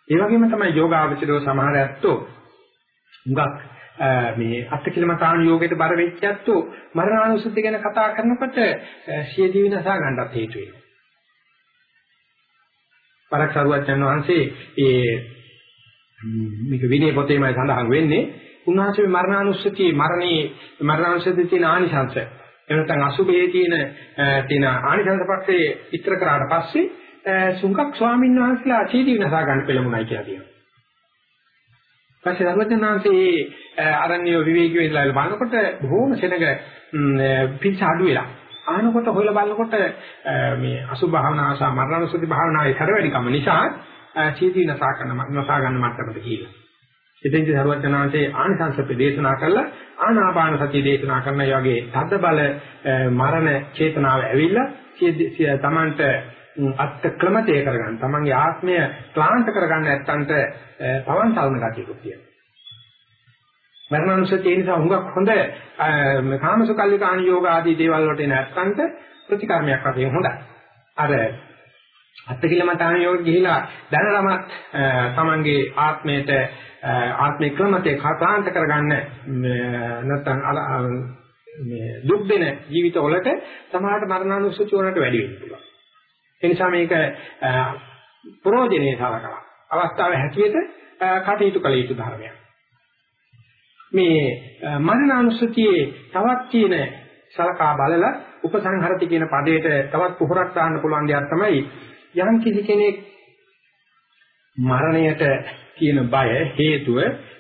ඒ වගේම තමයි යෝගාවචරෝ සමහර ඇත්තෝ හුඟක් මේ අත්කිලමතාන යෝගයට බර වෙච්ච ඇත්තෝ මරණානුසති ගැන කතා කරනකොට සියදී විනාශා ගන්නත් හේතු වෙනවා. පරක් සරුවච්චන් වහන්සේ ඒ මේක විනය පොතේමයි සඳහන් වෙන්නේ උන්වහන්සේ මරණානුස්සතියේ මරණේ මරණානුස්සතියේ තියෙන ආනිසංශ එනතන් අසුභයේ තියෙන තියෙන ආනිසංශ පස්සේ විතර කරාට පස්සේ සුංගක් ස්වාමීන් වහන්සේලා අචීදී විනාශ ගන්න පෙළමුණයි කියලා කියනවා. පස්සේ ධර්මචනාංශේ අරණ්‍ය විවේකී වෙලා බලනකොට බොහොම සෙනග පිච්ච අඩු වෙලා ආනකොට හොයලා බලනකොට මේ අසුභ භාවනාව සහ මරණානුස්සති භාවනාවේ කර වැඩිකම නිසා චේතී නසා කරන නසා ගන්න මට්ටමට ගිහිල්ලා. ඉතින්දී සරුවචනාංශේ ආනිසංසප්පේ දේශනා කළා ආනාපාන සතිය දේශනා කරන ඒ වගේ තද බල මරණ චේතනාව ඇවිල්ලා තමන්ට අත්ක්‍රමතය කරගන්න තමන්ගේ ආත්මය ක්ලාන්ත කරගන්න නැත්තන්ට පවන් සල්න ගතියකුත් තියෙනවා. මරණානුසතිය නිසා හුඟක් හොඳ කාමසුකල්ලිකාණ යෝග ආදී දේවල් වලට නැත්තන්ට ප්‍රතිකර්මයක් වශයෙන් හොඳයි. අර අත්තිකිලමතාන යෝග ගිහිලා දැනරමත් තමන්ගේ ආත්මයට ආත්මික ක්‍රමතේ කතාන්ත කරගන්න නැත්නම් මේ දුක් දෙන ජීවිත වලට සමහරට මරණානුස්සති වලට වැඩි වෙන්න පුළුවන්. ඒ නිසා මේක ප්‍රෝජනේ සලකලා අවස්ථාවේ හැටියට කටයුතු කළ යුතු ධර්මයක්. මේ මරණානුස්සතියේ තවත් තියෙන සලකා බලලා උපසංහරති කියන පදයට තවත් පුහුරක් දාන්න පුළුවන් දෙයක් තමයි යම් කිසි කෙනෙක් මරණයට තියෙන බය හේතුව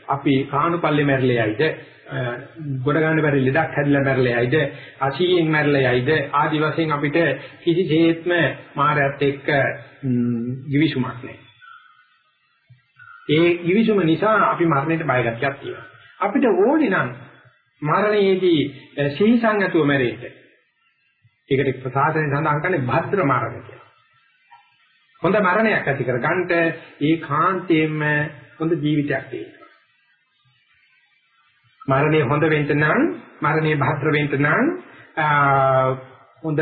අපි කාණුපල්ලේ මැරෙලයිද ගොඩ ගන්න බැරි ලෙඩක් හැදිලා මැරෙලයිද අසීයෙන් මැරෙලයිද ආදි වශයෙන් අපිට කිසිසේත්ම මායත් එක්ක givisුමක් නැහැ. ඒ givisුම නිසා අපි මරණයට බය ගැටියක් තියෙනවා. අපිට ඕනේ නම් මරණයේදී සිහිසං නැතුව මැරෙන්න. ඒකට ප්‍රසාදයෙන් සඳහන් කරන්නේ භද්‍ර මරණය කියලා. හොඳ මරණයක් ඇති කර ගන්නට ඒ කාන්තේම හොඳ ජීවිතයක් තියෙනවා. මරණය හොඳ වෙන්න නම් මරණය භද්‍ර වෙන්න නම් හොඳ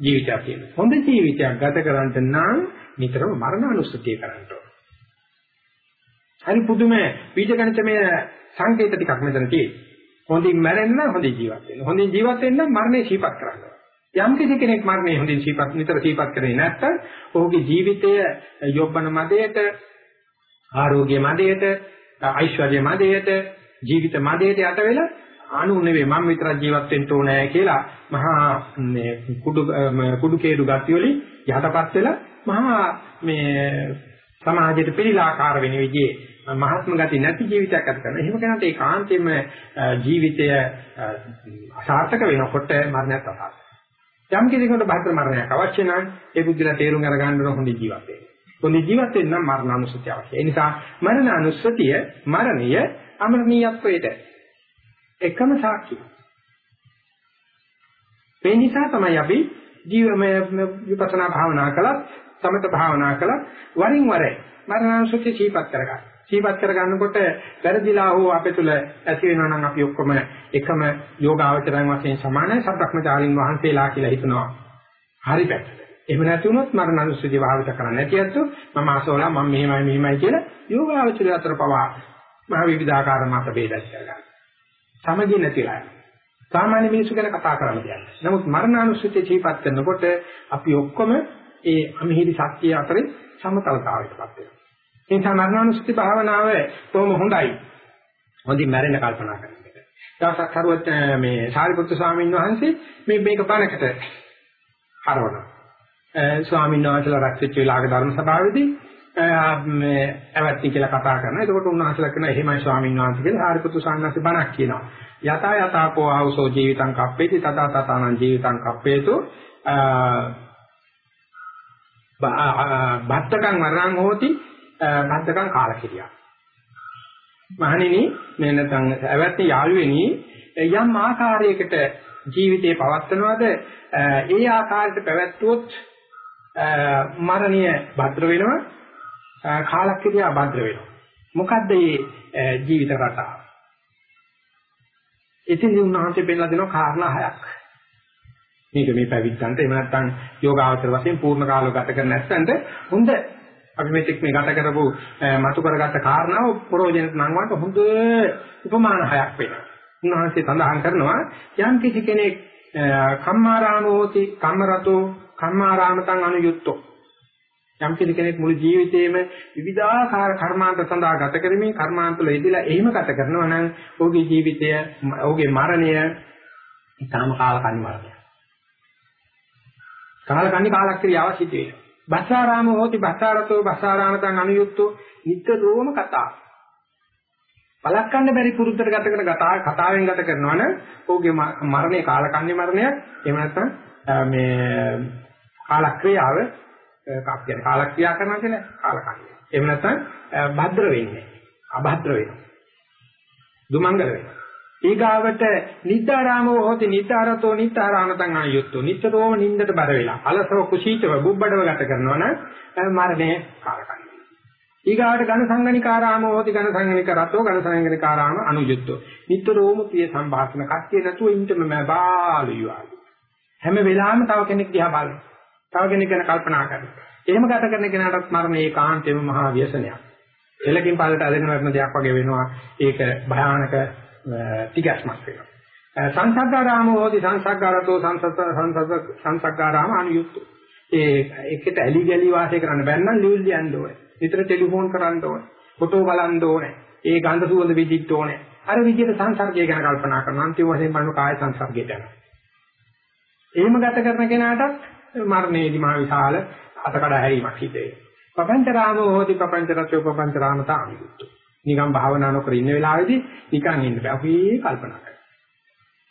ජීවිතයක් තියෙනවා. හොඳ ජීවිතයක් ගත කරන්නට නම් නිතරම මරණ අනුස්සතිය කරන්න ඕන. හරි පුදුම බීජගණිතමය සංකේත ටිකක් මෙතන තියෙනවා. හොඳින් මැරෙන්න හොඳින් ජීවත් වෙන්න. හොඳින් ජීවත් වෙන්න මරණය සිහිපත් කරන්න. යම් කිසි කෙනෙක් මරණය හොඳින් සිහිපත් නිතර සිහිපත් කරේ නැත්නම් ඔහුගේ ජීවිතය යොබ්බන මදයට ආරෝග්‍ය මදයට ඓශ්වර්ය මදයට ජීවිත මදයට යට වෙලා අනු නෙවෙයි මම විතරක් ජීවත් වෙන්න ඕනේ කියලා මහා මේ කුඩු කුඩු කේඩු ගති වලින් යහටපත් වෙලා මහා මේ සමාජයට පිළිලාකාර වෙන විදිහේ මහත්ම ගති නැති ජීවිතයක් ගත කරන. එහෙම කෙනාට ඒකාන්තයෙන්ම ජීවිතය අසාර්ථක වෙනකොට මරණයත් අසාර්ථක. යම් කෙනෙකුට බාහිර මරණයක් අවශ්‍ය නම් ඒ බුද්ධිලා තේරුම් අරගන්න ඕන හොඳ ජීවත් වෙන්න. හොඳ ජීවත් වෙන්න නම් මරණානුස්සතිය අවශ්‍යයි. ඒ නිසා මරණානුස්සතිය මරණය අමරණීයත්වයට එකම සාක්ෂිය. ඒ නිසා තමයි අපි ජීවමය විපස්සනා භාවනා කළත් සමත භාවනා කළත් වරින් වර මරණානුස්සතිය සීපත් කරගන්න. සීපත් කරගන්නකොට වැරදිලා හෝ අපේ තුල ඇති වෙනවා නම් අපි ඔක්කොම එකම යෝගාවචරයන් වශයෙන් සමානයි සබ්‍රක්‍මචාරින් වහන්සේලා කියලා හිතනවා. හරි පැත්තට. එහෙම නැති වුණොත් මරණානුස්සතිය භාවිත කරන්න නැති අත්තු මම අසෝලා මම මෙහෙමයි මෙහෙමයි කියලා යෝගාවචරය අතර පවා මහ විවිධාකාර මත ભેදස් කරගන්න. සමගිය නැතිලා යනවා. සාමාන්‍ය මිනිස්සු ගැන කතා කරන්න දෙයක්. නමුත් මරණානුස්සතිය ජීවත් කරනකොට අපි ඔක්කොම ඒ අමිහිරි ශක්තිය අතරේ සමතලතාවයටපත් වෙනවා. ඒ නිසා මරණානුස්සති භාවනාව කොහොම හොඳයි. හොඳින් මැරෙන්න කල්පනා කරන එක. දවසක් හරුවත් මේ සාරිපුත්තු ස්වාමීන් වහන්සේ මේ මේක බණකට හරවනවා. ස්වාමීන් වහන්සේලා රැස්වෙච්ච වෙලාවක ධර්ම සභාවේදී මේ ඇවැත්නි කියලා කතා කරනවා. එතකොට උන්වහන්සේලා කියනවා එහෙමයි ස්වාමීන් වහන්සේ කියලා. සාරිපුත්තු ස්වාමීන් වහන්සේ බණක් කියනවා. යතා යතාකෝ ආවසෝ ජීවිතං කප්පේති තථා තථානං ජීවිතං කප්පේතු. බත්තකං වරං හෝති බත්තකං කාලකිරියා. මහණෙනි මේ නැත්නම් ඇවැත්නි යාළුවෙනි යම් ආකාරයකට ජීවිතේ පවත්වනවද? ඒ ආකාරයට පැවැත්වුවොත් මරණය භද්‍ර වෙනවා. කාලක්‍රියා භද්‍ර වෙනවා. මොකද්ද මේ ජීවිත රටාව? ඉතින් උන්වහන්සේ පෙන්නලා දෙනවා කාරණා හයක්. මේක මේ පැවිද්දන්ට එහෙම නැත්නම් යෝගාවචර වශයෙන් පූර්ණ කාලව ගත කර නැත්නම් හොඳ අපි මෙතෙක් මේ ගත කරපු මතු කරගත්ත කාරණාව ප්‍රෝජනට නංවන්න හොඳ උපමාන හයක් වෙනවා. උන්වහන්සේ සඳහන් කරනවා යම් කිසි කෙනෙක් කම්මාරාමෝති කම්මරතෝ කම්මාරාමතං අනුයුක්තෝ යම් කිසි කෙනෙක් මුළු ජීවිතේම විවිධාකාර කර්මාන්ත සඳහා ගත කරමින් කර්මාන්ත වල යෙදලා එහෙම ගත කරනවා නම් ඔහුගේ ජීවිතය ඔහුගේ මරණය ඊටාම කාලකන්ණි මරණය. කාලකන්ණි කාලක්‍රියාව සිදු වෙනවා. බස්සාරාම හෝති බස්සාරතෝ බස්සාරාමතං අනුයුක්තෝ නිතරම කතා. බලක්කන්න බැරි පුරුද්දට ගත කරන කතා කතාවෙන් ගත කරනවා නම් ඔහුගේ මරණය කාලකන්ණි මරණයක් එහෙම නැත්නම් මේ කාලක්‍රියාව කාක් කියන කාලක්‍රියා කරනවා කියන්නේ කාලකන්ණි. එහෙම නැත්නම් භද්‍ර වෙන්නේ. අභද්‍ර වෙනවා. දුමංගල වෙනවා. ඊගාවට නිද්දාරාමෝ හොති නිද්දාරතෝ නිද්දාරාමතං ආයුත්තෝ නිතරම නින්දට බර වෙලා අලසව කුසීතව බුබ්බඩව ගත කරනවා නම් මරණය කාලකන්ණි. ඊගාවට ඝන සංගණිකාරාමෝ හොති ඝන සංගණිකාරතෝ ඝන සංගණිකාරාම අනුයුත්තෝ නිතරම ප්‍රිය සම්භාෂණ කට්ටිය නැතුව ඉන්නම බාලුවා. හැම වෙලාවෙම තව කෙනෙක් දිහා බලනවා. තව කෙනෙක් ගැන කල්පනා කරනවා. එහෙම ගත කරන කෙනාටත් මරණ ඒකාන්තයෙන්ම මහා ව්‍යසනයක්. එලකින් පළට අදගෙන වටන දෙයක් වගේ වෙනවා. ඒක භයානක තිගැස්මක් වෙනවා. සංසග්ගාරාමෝ හෝති සංසග්ගාරතෝ සංසත් සංසත් සංසග්ගාරාම අනුයුක්ත. ඒ එකට ඇලි ගලි වාසය කරන්න බැන්නම් ලියුල් ලියන්න ඕනේ. විතර ටෙලිෆෝන් කරන්න ඕනේ. ෆොටෝ බලන්න ඕනේ. ඒ ගන්ධ සුවඳ විදිහට ඕනේ. අර විදිහට සංසර්ගය ගැන කල්පනා කරනවා. අන්තිම වශයෙන් බලන කාය සංසර්ගයට යනවා. එහෙම ගත කරන කෙනාටත් මරණයේදී මහ විශාල අතකඩ හැරීමක් සිද්ධ වෙනවා. පපංචරාමෝ හෝති පපංචරතෝ පපංචරාමතා අනුයුක්තෝ. නිකන් භාවනා නොකර ඉන්න වෙලාවේදී නිකන් ඉන්න බෑ. අපි කල්පනා කරනවා.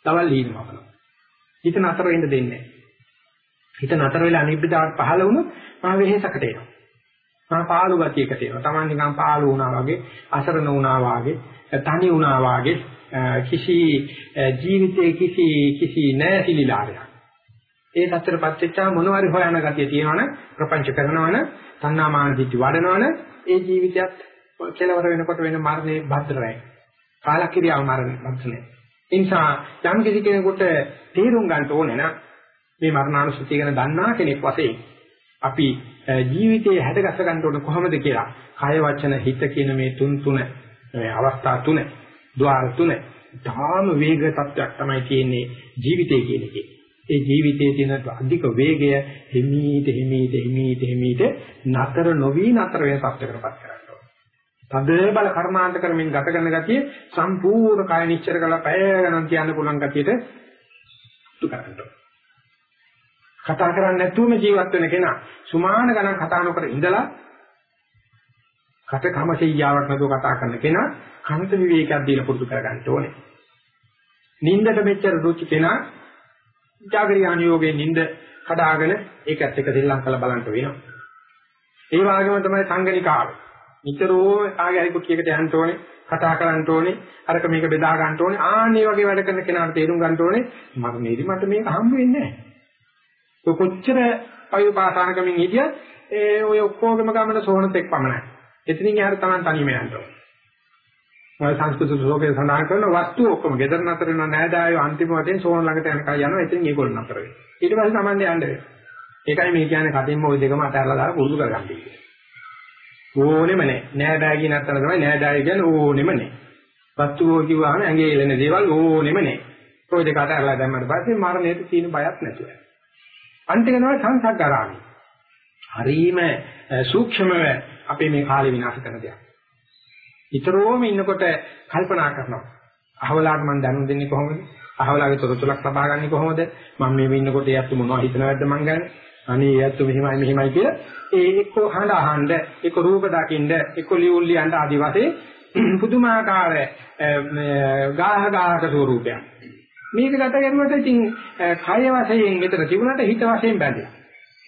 තවල් ලීනවා බලන්න. හිත නතර වෙන්න දෙන්නේ නැහැ. හිත නතර වෙලා අනිබ්බිදාවට පහළ වුණොත් මම වෙහෙසකට එනවා. මම පාළු ගතියකට එනවා. Taman නිකන් පාළු වුණා වගේ, අසරණ වුණා වගේ, තනි වුණා වගේ කිසි ජීවිතයේ කිසි කිසි නැතිලිලාරයක්. ඒ තත්ත්වයටපත් වෙච්චා මොනවාරි හොයන ගතිය තියෙනවනේ ප්‍රපංච කරනවනේ තණ්හාමාන දිටි වඩනවනේ ඒ ජීවිතයත් කෙලවර වෙනකොට වෙන මරණය භද්‍රයි. කාලක්‍රියාව මරණය භද්‍රයි. ඒ නිසා යම් කිසි කෙනෙකුට තීරුම් ගන්න ඕනේ නම් මේ මරණානුස්සතිය ගැන දන්නා කෙනෙක් වශයෙන් අපි ජීවිතයේ හැදගස්ස ගන්න ඕන කොහොමද කියලා කය වචන හිත කියන මේ තුන් තුන මේ අවස්ථා තුන ద్వාර තුන ධාම වේග තත්ත්වයක් තමයි තියෙන්නේ ජීවිතය කියන එකේ. ඒ ජීවිතයේ තියෙන අධික වේගය හිමීට හිමීට හිමීට හිමීට නතර නොවි නතර වෙන තත්ත්වයකටපත් කරනවා. තද බල කර්මාන්ත කරමින් ගත කරන ගතිය සම්පූර්ණ කාය නිශ්චර කරලා පැය ගණන් කියන්න පුළුවන් ගතියට තු කරන්න කතා කරන්නේ නැතුවම ජීවත් වෙන කෙනා සුමාන ගණන් කතා නොකර ඉඳලා කට කමසෙයියාවක් නැතුව කතා කරන කෙනා කන්ත විවේකයක් දීලා පුරුදු කරගන්න ඕනේ. නින්දට මෙච්චර රුචි කෙනා ජාගරියාන යෝගයේ නින්ද කඩාගෙන ඒකත් එක දෙල්ලම් කරලා බලන්න වෙනවා. ඒ වගේම තමයි සංගණිකාව. නිතරම කාගේ හරි කුටියකට යන්න ඕනේ, කතා කරන්න ඕනේ, අරක මේක බෙදා ගන්න ඕනේ. ආන්නේ වගේ වැඩ කරන කෙනාට තේරුම් ගන්න ඕනේ මම මේදි මට මේක හම්බ වෙන්නේ නැහැ. කොච්චර අයුපාසනකමින් හිටියත් ඒ ඔය ඔක්කොගම ගමන සෝනත් එක් පමණයි. එතනින් එහාට Taman තනියම යන්න ඕනේ. ඔය සංස්කෘතික ශ්ලෝකේ සඳහන් කරන වස්තු ඔක්කොම ගෙදර නතර වෙන නෑදෑයෝ අන්තිම වශයෙන් සෝන ළඟට යනකම් යනවා. එතනින් ඒගොල්ලෝ නතර වෙනවා. ඊට පස්සේ Taman යන්න වෙනවා. ඒකයි මේ කියන්නේ කටින්ම ওই දෙකම අතහැරලා දාලා පුරුදු කරගන්න කියන්නේ. ඕනෙම නෑ. නෑ බෑ කියන අතර තමයි නෑ ඩාය කියන්නේ ඕනෙම නෑ. වස්තුවෝ කිව්වහම ඇඟේ එළෙන දේවල් ඕනෙම නෑ. ඔය දෙක අතහැරලා දැම්මට පස්සේ මරණයට තියෙන බයක් නැතුව. අන්තිම තමයි සංසග්ගරාමි. හරීම සූක්ෂමව අපේ මේ කාලේ විනාශ කරන දෙයක්. ඊතරෝම ඉන්නකොට කල්පනා කරනවා. අහවලාට මම දැනුම් දෙන්නේ කොහොමද? අහවලාගේ තොරතුරක් ලබා ගන්නේ කොහොමද? මම මේ ඉන්නකොට ඒත් මොනවද හිතනවද මං ගන්නේ? අනේ ඒත් මෙහිමයි මෙහිමයි කියලා ඒ එක්ක හඬ අහන්න, එක්ක රූප දකින්න, එක්ක ලියුල් ලියන්න ආදි වශයෙන් පුදුමාකාර ගාහ ගාහක ස්වරූපයක්. මේක ගත කරුවට ඉතින් කය වශයෙන් මෙතන තිබුණාට හිත වශයෙන් බැඳෙනවා.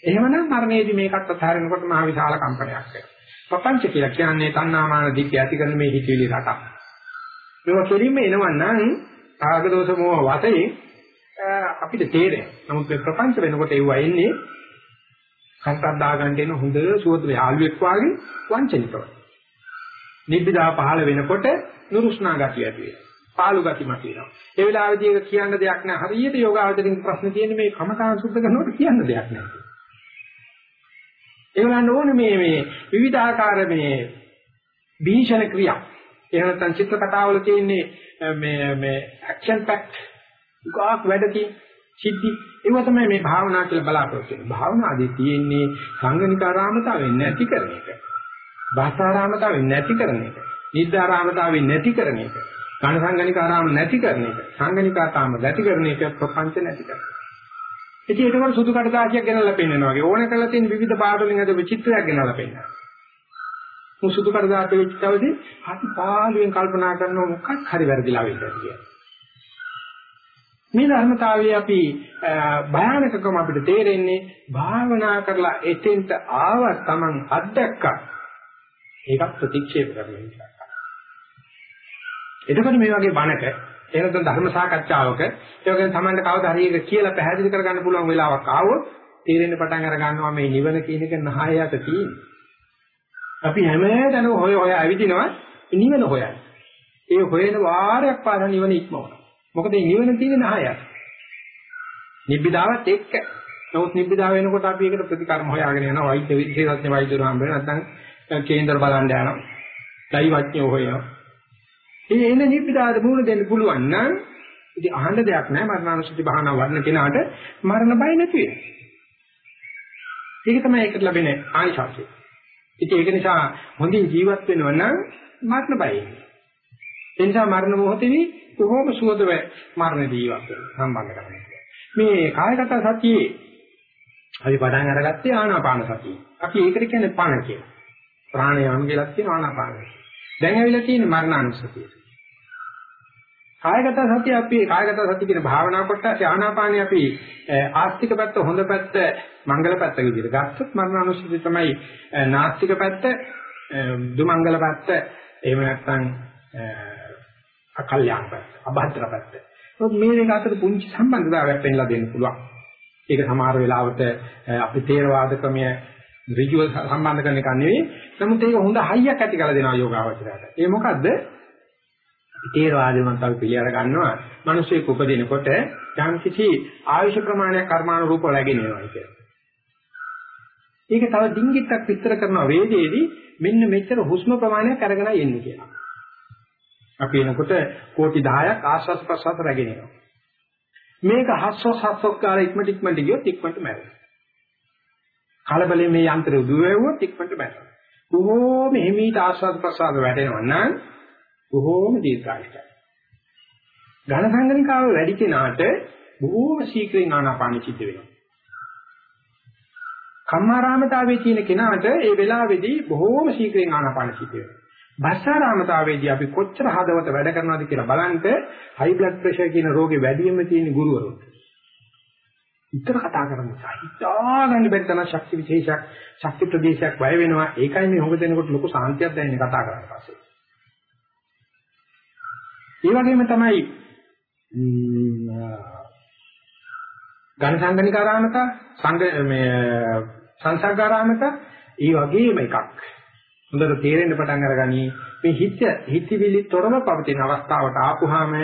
එහෙමනම් මරණයේදී මේකත් අත්හරිනකොට මහ විශාල කම්පනයක් වෙනවා. ප්‍රපංච කියලා කියන්නේ තණ්හාමාන දික්ක ඇති කරන මේ හිතවිලි රටක්. මේවා කෙලින්ම එනවනම් ආගදෝෂ මොහ වතේ අපිට තේරෙනවා. නමුත් මේ ප්‍රපංච වෙනකොට ඒවා එන්නේ කන්ටක් දාගන්න එන හොඳ සුවඳ යාළුවෙක් වාගේ වංචනිකව. නිබ්බිදා පහළ වෙනකොට නුරුස්නා ගතිය ඇති වෙනවා. පාළු ගති මතුවෙනවා. ඒ වෙලාවේදී ඒක කියන්න දෙයක් නැහැ. හරියට යෝගාවචරින් ප්‍රශ්න තියෙන්නේ මේ කමඨාන් සුද්ධ කරනකොට කියන්න දෙයක් නැහැ. ඒ වලන්න ඕනේ මේ මේ විවිධාකාර මේ භීෂණ ක්‍රියා. එහෙම නැත්නම් චිත්‍ර කතාවල තියෙන්නේ මේ මේ ඇක්ෂන් පැක්ට් ගාක් වැඩකී සිද්ධි ඒව තමයි මේ භාවනා කියලා බලාපොරොත්තු වෙන්නේ. භාවනාදී තියෙන්නේ සංගණිකාරාමතාවෙන් නැති කරන එක. භාෂාරාමතාවෙන් නැති කරන එක. නිද්දාරාමතාවෙන් නැති කරන එක. කන සංගණිකාරාම නැති කරන එක. සංගණිකාතාම නැති කරන එක ප්‍රපංච නැති කරන එක. ඉතින් ඒකවල සුදු කඩදාසියක් ගෙනල්ලා පෙන්නනවා වගේ ඕන කරලා තියෙන විවිධ පාඩවලින් අද විචිත්‍රයක් ගෙනල්ලා පෙන්නනවා. මු සුදු කඩදාසිය වෙච්ච තවදී හරි පාළුවෙන් කල්පනා කරනවා මොකක් හරි වැරදිලා වෙන්නද කියලා. මේ ධර්මතාවයේ අපි භයානකකම අපිට තේරෙන්නේ භාවනා කරලා එතෙන්ට ආව තමන් අත්දැක්කා. ඒක ප්‍රතික්ෂේප කරන නිසා. එතකොට මේ වගේ බණක එහෙනම් ධර්ම සාකච්ඡාවක ඒ වගේම තමන්ට කවදා හරි එක කියලා පැහැදිලි කරගන්න පුළුවන් වෙලාවක් ආවොත් තේරෙන්න පටන් අර ගන්නවා මේ නිවන කියන එක නහයට තියෙන්නේ. අපි හැමදැනම හොය හොය ඇවිදිනවා නිවන හොයන්නේ. ඒ හොයන වාරයක් පාසා නිවන ඉක්මවනවා. මොකද මේ නිවන තියෙන නහයක්. නිබ්බිදාවත් එක්ක. නමුත් නිබ්බිදා වෙනකොට අපි ඒකට ප්‍රතිකර්ම හොයාගෙන යනවා. වෛද්‍ය විශේෂඥ වෛද්‍යවරු හම්බ වෙනවා. නැත්නම් කේන්දර බලන්න යනවා. දෛවඥයෝ හොයනවා. ඒ එන නිබ්බිදාට මුහුණ දෙන්න පුළුවන් නම් ඉතින් අහන්න දෙයක් නැහැ මරණානුසති භාවනා වඩන කෙනාට මරණ බය නැති වෙනවා. ඒක තමයි ඒකට ලැබෙන ආනිසංසය. ඉතින් ඒක නිසා හොඳින් ජීවත් වෙනවා නම් මරණ බය එන්නේ. ඒ නිසා මරණ මොහොතේදී කොහොම සුවදව මරණ ජීවත් වෙන සම්බන්ධ කරන්නේ. මේ කායගත සතියේ අපි පටන් අරගත්තේ ආනාපාන සතිය. අපි ඒකට කියන්නේ පණ කියලා. ප්‍රාණයාම කියලා කියන ආනාපාන. දැන් ඇවිල්ලා තියෙන්නේ මරණානුස්සතිය. කායගත සතිය අපි කායගත සතිය කියන භාවනා කොටස ආනාපානිය අපි ආස්තික පැත්ත හොඳ පැත්ත මංගල පැත්ත විදිහට ගත්තොත් මරණානුස්සතිය තමයි නාස්තික පැත්ත දුමංගල පැත්ත එහෙම නැත්නම් අකල්‍යාණ පැත්ත, අභද්‍ර පැත්ත. මොකද මේ දෙක අතර පුංචි සම්බන්ධතාවයක් පෙන්ලා දෙන්න පුළුවන්. ඒක සමහර වෙලාවට අපි තේරවාද ක්‍රමයේ ඍජුව සම්බන්ධ කරන එක නෙවෙයි. නමුත් ඒක හොඳ හයියක් ඇති කරලා දෙනවා යෝගාවචරයට. ඒ මොකද්ද? තේරවාදයෙන් අපි පිළිඅර ගන්නවා. මිනිස්සෙක් උපදිනකොට යම් කිසි ආයුෂ ප්‍රමාණයක් කර්මානුරූපව ලැබෙන වෙනවා කියලා. ඒක තව ඩිංගිත්තක් විස්තර කරනවා වේදේදී මෙන්න මෙච්චර හුස්ම ප්‍රමාණයක් අරගෙන එන්නේ කියලා. අපි එනකොට කෝටි 10ක් ආශ්වාස ප්‍රශ්වාස රැගෙන එනවා. මේක හස්වස් හස්වස් කාල ඉක්මනට ඉක්මනට ගියොත් ඉක්මනට මැරෙනවා. කලබලෙන් මේ යන්ත්‍රය උදුවෙව්වොත් ඉක්මනට මැරෙනවා. බොහෝම හිමීට ආස්වාද ප්‍රසආද වැටෙනවා නම් බොහෝම දීර්ඝායසයි. ඝන සංගණිකාව වැඩි කෙනාට බොහෝම ශීක්‍රයෙන් ආනාපානෙ සිද්ධ වෙනවා. කම්මාරාමතාවයේ තියෙන කෙනාට ඒ වෙලාවේදී බොහෝම ශීක්‍රයෙන් ආනාපාන සිද්ධ වෙනවා. බස්සාරාමතාවයේදී අපි කොච්චර හදවත වැඩ කරනවද කියලා බලන්න හයි බ්ලඩ් ප්‍රෙෂර් කියන රෝගේ වැඩිම තියෙන ගුරුවරුන්. විතර කතා කරන නිසා හිතාගන්න බැරි තරම් ශක්ති විශේෂයක් ශක්ති ප්‍රදේශයක් වැය වෙනවා. ඒකයි මේ හොඟ දෙනකොට ලොකු සාන්තියක් දැනෙන්නේ කතා කරලා පස්සේ. ඒ වගේම තමයි ඝන සංගණිකාරාමක සංග මේ සංසග්ගාරාමක ඒ වගේම එකක් හොඳට තේරෙන්න පටන් අරගනි මේ හිත හිතවිලි තොරව පවතින අවස්ථාවට ආපුහාම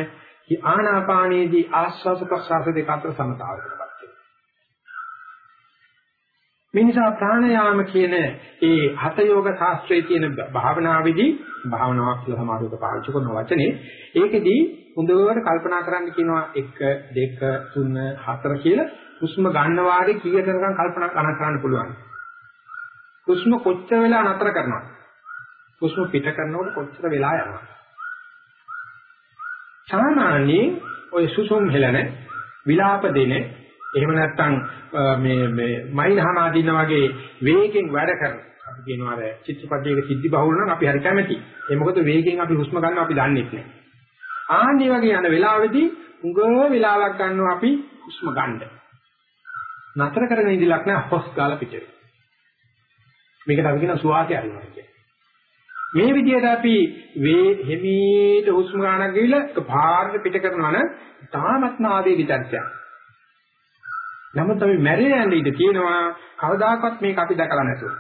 ආනාපානයේදී ආස්වාද ප්‍රසආස දෙක අතර සමතාවයකට මේ නිසා ප්‍රාණයාම කියන ඒ හත යෝග ශාස්ත්‍රයේ තියෙන භාවනාවේදී භාවනාවක් කියලා සමාධියට පාවිච්චි කරන වචනේ ඒකෙදී හොඳට කල්පනා කරන්න කියනවා 1 2 3 4 කියලා හුස්ම ගන්න වාරේ කීය කරනකම් කල්පනා ගණන් කරන්න පුළුවන්. හුස්ම කොච්චර වෙලා නතර කරනවද? හුස්ම පිට කරනකොට කොච්චර වෙලා යනවද? සාමාන්‍යයෙන් ඔය සුසුම් හෙලන විලාප දෙන එහෙම නැත්නම් මේ මේ මයින්හම අදින්න වගේ වේගෙන් වැඩ කරන අපි කියනවා අර චිත්තපදයක සිද්ධි බහුල නම් අපි හරි කැමැති. ඒ මොකද වේගෙන් අපි හුස්ම ගන්නවා අපි දන්නේ නැහැ. ආන්නේ වගේ යන වෙලාවෙදී උඟ වෙලාවක් ගන්නවා අපි හුස්ම ගන්න. නතර කරගෙන ඉඳිලක් නෑ හොස් ගාලා පිට වෙනවා. මේකට අපි කියන සුවාසය අරිනවා කියන්නේ. මේ විදිහට අපි වේ හිමීට හුස්ම ගන්නක් ගිහිල්ලා එක පාරට පිට කරනවා නම් තාමත්ම ආවේගික චර්චයක්. නමුත් අපි මැරෙන්න යන්න ඉඩ තියෙනවා කවදාකවත් මේක අපි දැකලා නැතුව.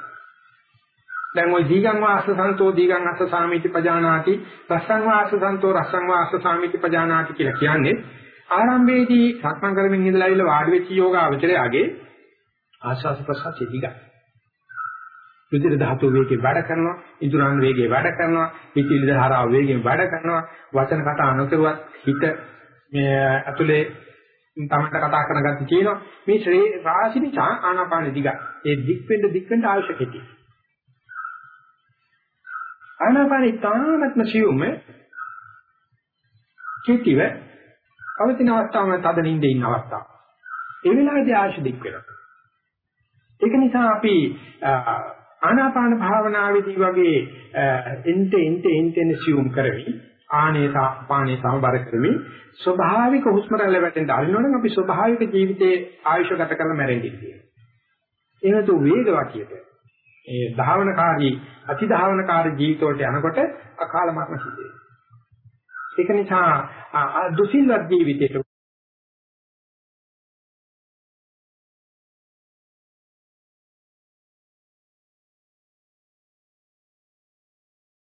දැන් ওই දීගං වාස්ස සන්තෝ දීගං අස්ස සාමිති පජානාති රස්සං වාස්ස සන්තෝ රස්සං වාස්ස සාමිති පජානාති කියලා කියන්නේ ආරම්භයේදී සක්මන් කරමින් ඉඳලා ඉල වාඩි වෙච්ච යෝගාවචරයගේ ආස්වාස ප්‍රසාරය දීගං. රුධිර ධාතු වේගයෙන් වැඩ කරනවා ඉදurang වේගයෙන් වැඩ කරනවා පිටිවිද ධාරාව වේගයෙන් වැඩ කරනවා වචන කතා නොකරුවත් හිත මේ ඇතුලේ තමන්ට කතා කරන ගැති කියනවා මේ ශ්‍රේ රාශි නිසා ආනාපාන දිග. ඒ දික් වෙන්න දික් වෙන්න අවශ්‍ය කෙටි. ආනාපාන ඉතාමත්ම සියුම් කෙටිව අවතින අවස්ථාවම තද නිින්දේ ඉන්න අවස්ථාව ඒ වෙලාවේදී ආශ දික් වෙනවා. ඒක නිසා අපි ආනාපාන භාවනාවේදී වගේ එන්ට එන්ට එන්ට සියුම් කරවි ආනේ පානේ සමබර කරමින් ස්වභාවික හුස්ම රැල්ල වැටෙන්න අරිනවනම් අපි ස්වභාවික ජීවිතයේ ආයුෂ ගත කරලා මැරෙන්නේ කියලා. එහෙනම් වේගවතියට ඒ ධාවනකාරී අති ධාවනකාරී ජීවිතවලට යනකොට අකාල මරණ සිද්ධ වෙනවා. ඒක නිසා දුසිල්වත් ජීවිතයට